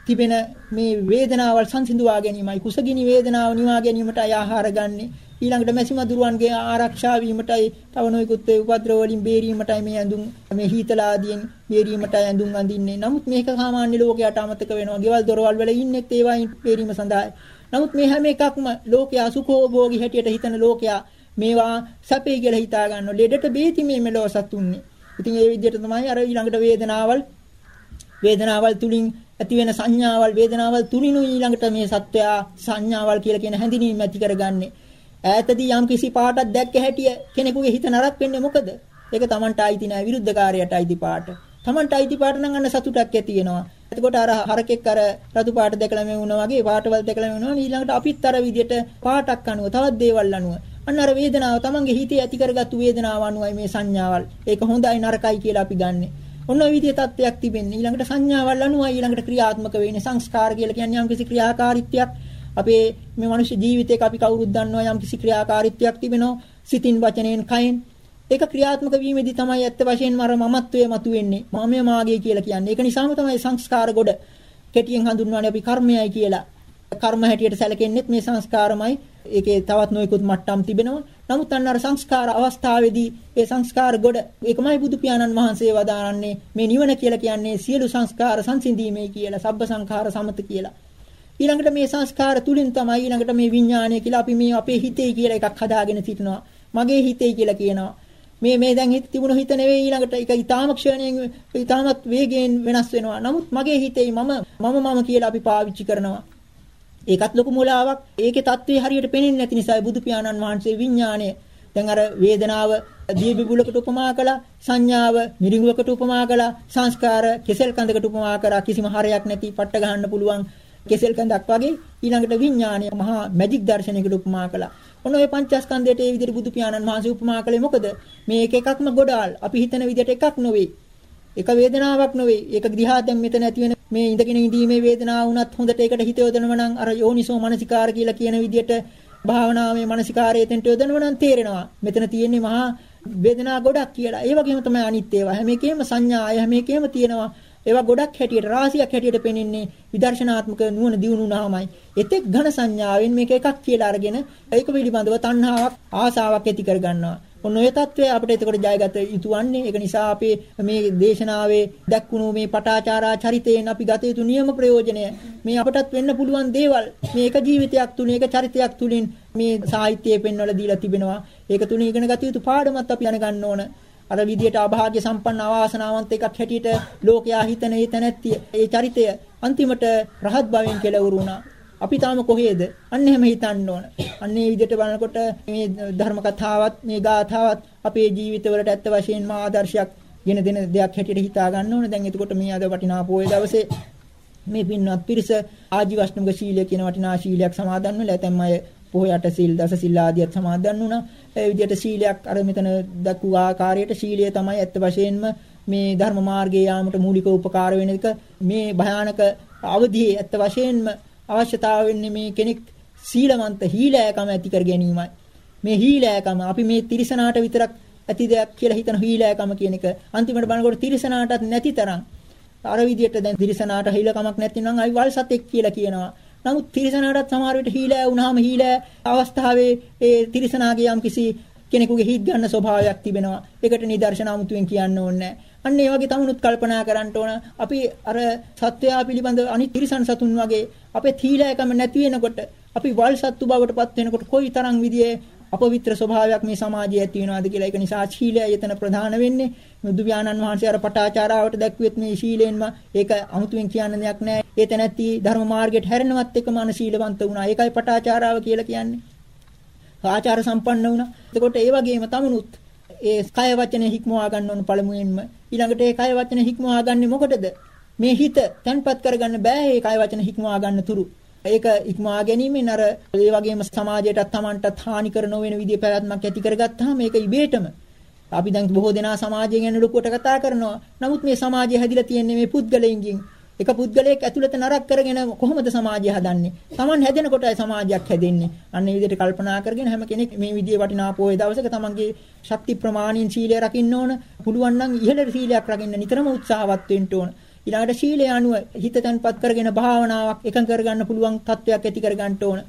තිබෙන මේ වේදනාවල් සංසිඳුවා ගැනීමයි කුසගිනි වේදනාව නිවා ගැනීමටයි ආහාර ගන්නෙ ඊළඟට මැසි මදුරුවන්ගේ ආරක්ෂා වීමටයි තව නොයෙකුත් උපද්‍රව වලින් බේරීමටයි මේ ඇඳුම් මේ හීතල ආදියෙන් බේරීමටයි ඇඳුම් අඳින්නේ. නමුත් මේක සාමාන්‍ය ලෝකයට අමතක වෙනවා. ගෙවල් දොරවල් වල ඉන්නෙත් ඒවායින් බේරීම සඳහායි. නමුත් මේ හැම එකක්ම ලෝකයා සුඛෝභෝගී හැටියට හිතන ලෝකයා මේවා සැපේ කියලා හිතා ගන්නවා. ලෙඩට බේති මේ මෙලොව සතුන්නේ. ඉතින් ඒ විදිහට තමයි අර ඊළඟට වේදනාවල් වේදනාවල් තුලින් ඇති වෙන සංඥාවල් වේදනාවල් තුලිනු ඊළඟට මේ සත්වයා සංඥාවල් කියලා කියන හැඳිනීම ඇති කරගන්නේ. ඈතදී යම් කිසි පාටක් දැක්ක හැටිය කෙනෙකුගේ හිත නරක වෙන්නේ මොකද? ඒක Tamanට අයිති නෑ විරුද්ධකාරයට අයිති පාට. Tamanට අයිති පාට නම් අන්න සතුටක් ඇති වෙනවා. එතකොට අර හරකෙක් අර රතු පාට දැකලා මේ වුණා වගේ පාටවල් දැකලා මේ වුණා ඊළඟට අපිත් අර විදියට පාටක් අනුව තවත් දේවල් අනුව අන්න අර වේදනාව Tamanගේ හිතේ ඇති කරගත්තු වේදනාව අනුවයි මේ සංඥාවල්. ඒක හොඳයි නරකයි කියලා අපි ගන්නෙ. ඔන්න ඔය විදිහේ තත්ත්වයක් තිබෙන්නේ. ඊළඟට සංඥාවල් අනුවයි ඊළඟට ක්‍රියාත්මක වෙන්නේ. සංස්කාර කියලා කියන්නේ යම් කිසි ක්‍රියාකාරීත්වයක්. අපේ මේ මනුෂ්‍ය ජීවිතේක අපි කවුරුත් දන්නවා යම් කිසි ක්‍රියාකාරීත්වයක් තිබෙනවා. සිතින් වචනයෙන් කයෙන්. ඒක ක්‍රියාත්මක වීමේදී තමයි ඇත්ත වශයෙන්ම අර මමත්වයේ මතුවෙන්නේ. මමයේ මාගේ කියලා කියන්නේ. ඒක නිසාම තමයි සංස්කාර ගොඩ කෙටියෙන් හඳුන්වන්නේ අපි කර්මයයි කියලා. කර්ම හැටියට සැලකෙන්නේත් මේ සංස්කාරමයි. ඒකේ තවත් නොයෙකුත් මට්ටම් තිබෙනවා. නමුත් අන්න අර සංස්කාර අවස්ථාවේදී ඒ සංස්කාර ගොඩ ඒකමයි බුදු පියාණන් වහන්සේ වදාරන්නේ මේ නිවන කියලා කියන්නේ සියලු සංස්කාර සංසිඳීමේ කියලා සබ්බ සංඛාර සමත කියලා. ඊළඟට මේ සංස්කාර තුලින් තමයි ඊළඟට මේ විඥානය කියලා අපි මේ අපේ හිතේ කියලා එකක් හදාගෙන සිටිනවා. මගේ හිතේ කියලා කියනවා. මේ මේ දැන් හිත තිබුණු හිත නෙවෙයි ඊළඟට ඒක ඊටාම ක්ෂණයෙන් ඊටාමත් වේගයෙන් වෙනස් වෙනවා. නමුත් මගේ හිතේ මම මම මම කියලා අපි පාවිච්චි කරනවා. ඒකත් ලොකු මුලාවක්. ඒකේ தત્ත්වය හරියට පේන්නේ නැති නිසා බුදු පියාණන් වහන්සේ විඥාණය දැන් අර වේදනාව දීබිබුලකට උපමා කළා සංඥාව මිරිඟුවකට උපමා කළා සංස්කාර කෙසෙල් කඳකට උපමා කරා කිසිම හරයක් නැති පට්ට ගහන්න පුළුවන් කෙසෙල් කඳක් වගේ ඊළඟට විඥාණය මහා මැජික් දර්ශනයකට උපමා කළා. ඔන්න ඔය පංචස්කන්ධයට ඒ විදිහට බුදු පියාණන් වහන්සේ උපමා කළේ මොකද? මේ එක එකක්ම ගොඩාල්. අපි හිතන විදිහට එකක් නෙවෙයි. එක වේදනාවක් නෙවෙයි. ඒක දිහා දැන් මෙතන ඇති වෙන මේ ඉඳගෙන ඉඳීමේ වේදනාව වුණත් හොඳට ඒකට හිත යොදනව නම් අර යෝනිසෝ මනසිකාර කියලා කියන විදිහට භාවනාවේ මනසිකාරයේ තෙන්ට යොදනව නම් තේරෙනවා. මෙතන තියෙන්නේ මහා වේදනා ගොඩක් කියලා. ඒ වගේම තමයි අනිත් ඒවා. හැම එකෙම සංඥා, හැම එකෙම තියෙනවා. ඒවා ගොඩක් හැටියට රාශියක් හැටියට පෙනෙන්නේ විදර්ශනාත්මක නුවණ දියුණු වුණාමයි. එතෙක් ඝන සංඥාවෙන් මේක එකක් කියලා අරගෙන ඒක පිළිබඳව තණ්හාවක් ආසාවක් ඇති කර ගන්නවා. ඔන්න ඔය తත්වය අපිට එතකොට ජයගත යුතු වන්නේ. ඒක නිසා අපේ මේ දේශනාවේ දැක්වුණු මේ පටාචාරා චරිතයෙන් අපි ගත යුතු නියම ප්‍රයෝජනය මේ අපටත් වෙන්න පුළුවන් දේවල් මේ එක ජීවිතයක් තුලින් එක චරිතයක් තුලින් මේ සාහිත්‍යයේ පෙන්වලා දීලා තිබෙනවා. ඒක තුලින් ඉගෙන ගත යුතු පාඩමත් අපි දැනගන්න ඕන. අර විදියට අභාග්‍ය සම්පන්න අවාසනාවන්ත එකක් හැටියට ලෝකයා හිතන ඒ තැනැත්තිය ඒ චරිතය අන්තිමට රහත් භවෙන් කෙලවුරු වුණා. අපි තාම කොහේද? අන්න එහෙම හිතන්න ඕන. අන්න ඒ විදිහට බලනකොට මේ ධර්ම කතාවත් මේ ගාථාවත් අපේ ජීවිතවලට ඇත්ත වශයෙන්ම ආදර්ශයක් ගෙන දෙන දෙයක් හැටියට හිතා ගන්න ඕන. දැන් එතකොට මේ අද වටිනා පොයේ දවසේ මේ පින්වත් පිරිස ආජීවශ්‍රමක ශීලය කියන වටිනා ශීලයක් සමාදන් වෙලා ඇතැම් අය පොහොයට සීල් දස සීල් ආදියත් සමාදන් වුණා. ඒ විදිහට සීලයක් අර මෙතන දක්වූ ආකාරයට සීලය තමයි ඇත්ත වශයෙන්ම මේ ධර්ම මාර්ගයේ යාමට මූලික උපකාර වෙන එක. මේ භයානක අවධියේ ඇත්ත වශයෙන්ම අවශ්‍යතාව වෙන්නේ මේ කෙනෙක් සීලවන්ත හීලෑකම ඇති කර ගැනීමයි. මේ හීලෑකම අපි මේ තිරිසනාට විතරක් ඇති දෙයක් කියලා හිතන හීලෑකම කියන එක අන්තිමට බලනකොට තිරිසනාටත් නැති තරම් අර විදිහට දැන් තිරිසනාට හීලකමක් නැතිනම් අයි වල් සතෙක් කියලා කියනවා. නමුත් තිරිසනාටත් සමහර විට හීලෑ වුණාම හීලෑ අවස්ථාවේ ඒ තිරිසනාගේ යම් කිසි කෙනෙකුගේ හිත් ගන්න ස්වභාවයක් තිබෙනවා. ඒකට නිදර්ශන 아무තුවෙන් කියන්න ඕනේ අන්න ඒ වගේ තමනුත් කල්පනා කරන්න ඕන. අපි අර සත්වයා පිළිබඳ අනිත් තිරිසන් සතුන් වගේ අපේ තීලයකම නැති වෙනකොට අපි වල් සත්තු බවට පත් වෙනකොට කොයි තරම් විදියේ අපවිත්‍ර ස්වභාවයක් මේ සමාජයේ ඇති වෙනවද කියලා. ඒක නිසා ශීලය යතන ප්‍රධාන වෙන්නේ. බුදු පියාණන් වහන්සේ අර පටාචාරාවට දැක්වෙත් මේ ශීලයෙන්ම ඒක අමුතුවෙන් කියන්න දෙයක් නැහැ. ඒ තැනැත්ති ධර්ම මාර්ගයට හැරෙනවත් එක්කම අන ශීලවන්ත වුණා. ඒකයි පටාචාරාව කියලා කියන්නේ. ආචාර සම්පන්න වුණා. එතකොට ඒ වගේම තමනුත් ඒ කය වචන හික්මවා ගන්න ඕන පළමුවෙන්ම ඊළඟට ඒ කය වචන හික්මවා ගන්නේ මොකටද මේ හිත තන්පත් කරගන්න බෑ ඒ කය වචන හික්මවා ගන්න තුරු ඒක ඉක්මවා ගැනීමෙන් අර ඒ වගේම සමාජයටත් Tamanටත් හානි කර නොවන විදිහේ පැවැත්මක් ඇති කරගත්තාම මේක ඉබේටම අපි දැන් බොහෝ දෙනා සමාජය ගැන ලොකුවට කතා කරනවා. නමුත් මේ සමාජය හැදිලා තියෙන්නේ මේ පුද්ගලයින්ගෙන්. එක පුද්ගලයෙක් ඇතුළත නරක කරගෙන කොහොමද සමාජය හදන්නේ? Taman හැදෙනකොටයි සමාජයක් හැදෙන්නේ. අන්න ඒ විදිහට කල්පනා කරගෙන හැම කෙනෙක් මේ විදිහේ වටිනා පොයේ දවසක Tamanගේ ශක්ති ප්‍රමාණයෙන් සීලය රකින්න ඕන. පුළුවන් නම් ඉහළ සීලයක් රකින්න නිතරම උත්සාහවත් වෙන්න ඕන. ඊළඟට සීලය අනුව හිත තැන්පත් කරගෙන භාවනාවක් එකඟ කරගන්න පුළුවන් තත්වයක් ඇති කරගන්න ඕන.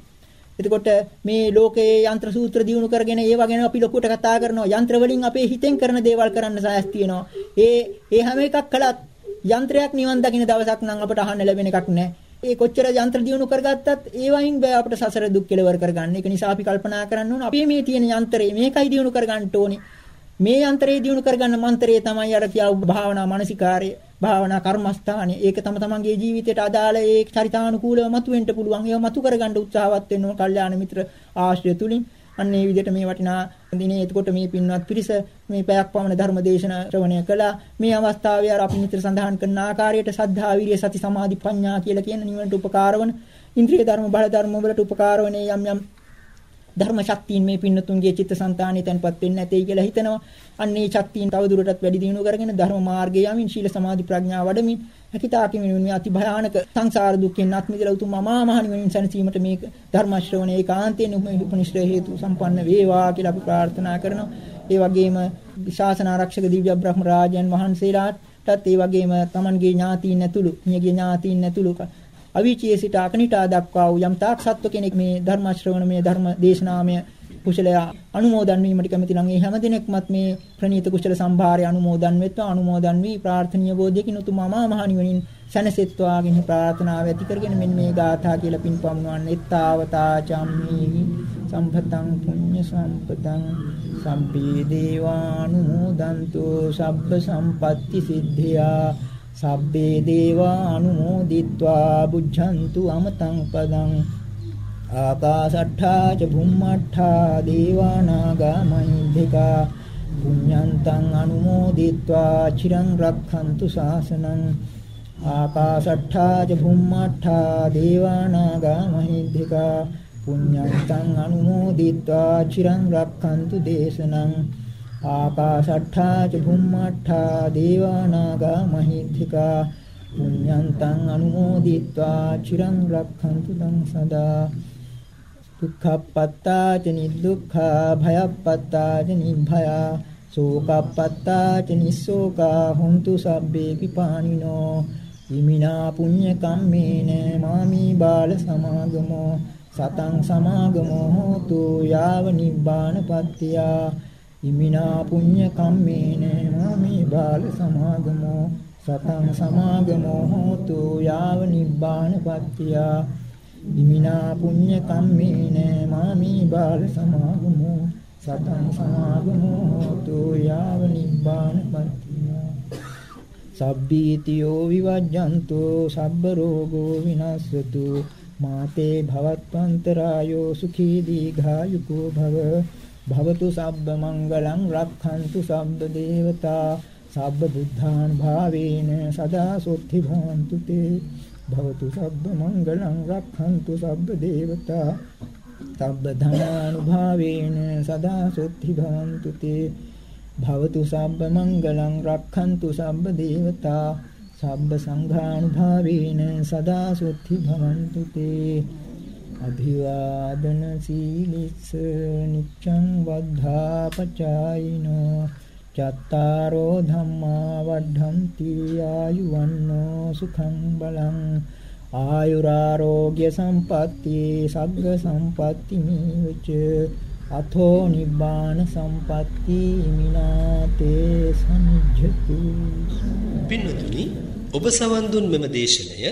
එතකොට මේ ලෝකයේ යంత్ర සූත්‍ර දිනු කරගෙන ඒව ගැන අපි ලොකුට කතා කරනවා. යంత్ర වලින් අපේ හිතෙන් කරන දේවල් කරන්න සායස් තියෙනවා. ඒ ඒ හැම එකක් කළත් යන්ත්‍රයක් නිවන් දකින්න දවසක් නම් අපට අහන්න ලැබෙන එකක් නැහැ. ඒ කොච්චර යන්ත්‍ර දියුණු කරගත්තත් ඒවයින් බෑ අපිට සසර දුක් කෙලවර කරගන්න. ඒක නිසා අපි කල්පනා කරන්න ඕන අපි මේ තියෙන යන්ත්‍රේ මේකයි දියුණු කරගන්න ඕනේ. මේ යන්ත්‍රේ දියුණු කරගන්න මන්ත්‍රය තමයි අර කියව භාවනා මානසිකාරය, භාවනා කර්මස්ථානය. ඒක තම තමන්ගේ ජීවිතයට අදාළ ඒ චරිතානුකූලව මතුවෙන්න පුළුවන්. ඒව මතු කරගන්න උත්සාහවත් වෙන්න ඕන කල්යාණ මිත්‍ර ආශ්‍රය තුලින්. අන්න ඒ විදිහට මේ වටිනා දිනේ එතකොට මේ පින්වත් පිරිස මේ පැයක් පමණ ධර්ම දේශනා ශ්‍රවණය කළා. මේ අවස්ථාවේ අර අපි නිතර සඳහන් කරන ආකාරයට සද්ධා විරිය සති සමාධි ප්‍රඥා කියලා කියන නිවනට උපකාර වන ඉන්ද්‍රිය ධර්ම බල ධර්ම වලට උපකාර වන යම් යම් ධර්ම ශක්තියින් මේ පින්නතුන්ගේ චිත්තසංතානෙ තැන්පත් වෙන්නේ නැtei කියලා හිතනවා. අන්න ඒ ශක්තියින් තවදුරටත් වැඩි දියුණු කරගෙන ධර්ම මාර්ගයේ යමින් ශීල සමාධි ප්‍රඥා වඩමින් හැකිතාකින් මේ අති භයානක සංසාර දුක්ෙන් අත් මිදලා උතුම් අමා මහ නිවනින් සැනසීමට මේ ධර්ම ශ්‍රවණය ඒකාන්තයෙන් උපනිශ්‍රේ හේතු සම්පන්න වේවා කියලා අපි ප්‍රාර්ථනා කරනවා. ඒ වගේම ශාසන ආරක්ෂක දිව්‍ය බ්‍රහ්ම රාජයන් වහන්සේලාටත් ඒ වගේම Tamanගේ ඥාතීන් ඇතුළු මියගේ ඥාතීන් ඇතුළු අවීචියේ සිට අකනිටා දක්වා වූ යම් තාක් සත්ව කෙනෙක් මේ ධර්ම ශ්‍රවණමය ධර්ම දේශනාමය කුසලය අනුමෝදන් වීමට කැමති නම් ඒ හැම දිනෙකමත් මේ ප්‍රණීත කුසල සම්භාරය අනුමෝදන් වෙත්වා අනුමෝදන් වී ප්‍රාර්ථනීය බෝධියකින් උතුම් අමා මහ නිවනින් සැනසෙත්වා කියන ප්‍රාර්ථනාව ඇති කරගෙන මෙන්න මේ ගාථා කියලා පින්පමුණවන්න එත්තාවතා චම්මි සම්පතං පුඤ්ඤ සම්පතං සම්පී දේවානුමෝදන්තු සබ්බ සම්පatti සිද්ධියා සබ්බේ දේවා අනුමෝදිත්වා බුද්ධන්තු අමතං පදං ආකාසට්ඨා ච භුම්මට්ඨා දේවා නාග මහිද්దికා පුඤ්ඤන්තං අනුමෝදිත්වා චිරං රක්ඛන්තු ශාසනං ආකාසට්ඨා ච භුම්මට්ඨා දේවා නාග මහිද්దికා පුඤ්ඤන්තං අනුමෝදිත්වා චිරං රක්ඛන්තු දේශනං ආකාශට්ඨා ච භුම්මට්ඨා දේවානාගා මහිත්‍තිකා පුඤ්ඤන්තං අනුමෝදිත්වා චිරං රක්ඛන්තු තං සදා. දුක්ඛප්පත්තා ච නිදුක්ඛා භයප්පත්තා ච නිභයා සෝකප්පත්තා ච නිස්සෝකා හුන්තු සබ්බේ පිපානිනෝ ඉමිනා පුඤ්ඤ කම්මේන මාමි බාල සමාගමෝ. සතං සමාගමෝ හෝතු යාව නිබ්බානපත්තියා ඉමිනා පුඤ්ඤ කම්මේන මාමේ බාල සමාගමෝ සතං සමාගමෝ හෝතු යාව නිබ්බානපත්තිය ඉමිනා පුඤ්ඤ කම්මේන මාමේ බාල සමාගමෝ සතං සමාගමෝ හෝතු යාව නිබ්බානපත්තිය සබ්බීතියෝ විවජ්ජන්තෝ සබ්බ රෝගෝ විනස්සතු මාතේ භවත්වන්තරායෝ සුඛී දීඝායුකෝ භව භවතු සබ්බ මංගලං රක්ඛන්තු සබ්බ දේවතා සබ්බ බුද්ධාන් භාවේන සදා සොත්ති භවන්තු තේ. භවතු සබ්බ මංගලං රක්ඛන්තු සබ්බ දේවතා තබ්බ ධනානුභාවේන සදා සුද්ධි භවන්තු තේ. භවතු සබ්බ මංගලං රක්ඛන්තු සබ්බ දේවතා සබ්බ සංඝානුභාවේන සදා සුද්ධි භවන්තු තේ. අභිවාදන සීලිස්ස නිච්ඡං වද්ධා පචායිනෝ චත්තාරෝ ධම්මා වඩ්ඩಂತಿ ආයුවන්නෝ සුඛං බලං ආයුරාරෝග්‍ය සම්පatti සග්ග සම්පatti මේවච අතෝ නිබ්බාන සම්පatti මිනාතේ සංජ්ජතු පින්නතුනි ඔබ සවන් දුන් මෙම දේශනය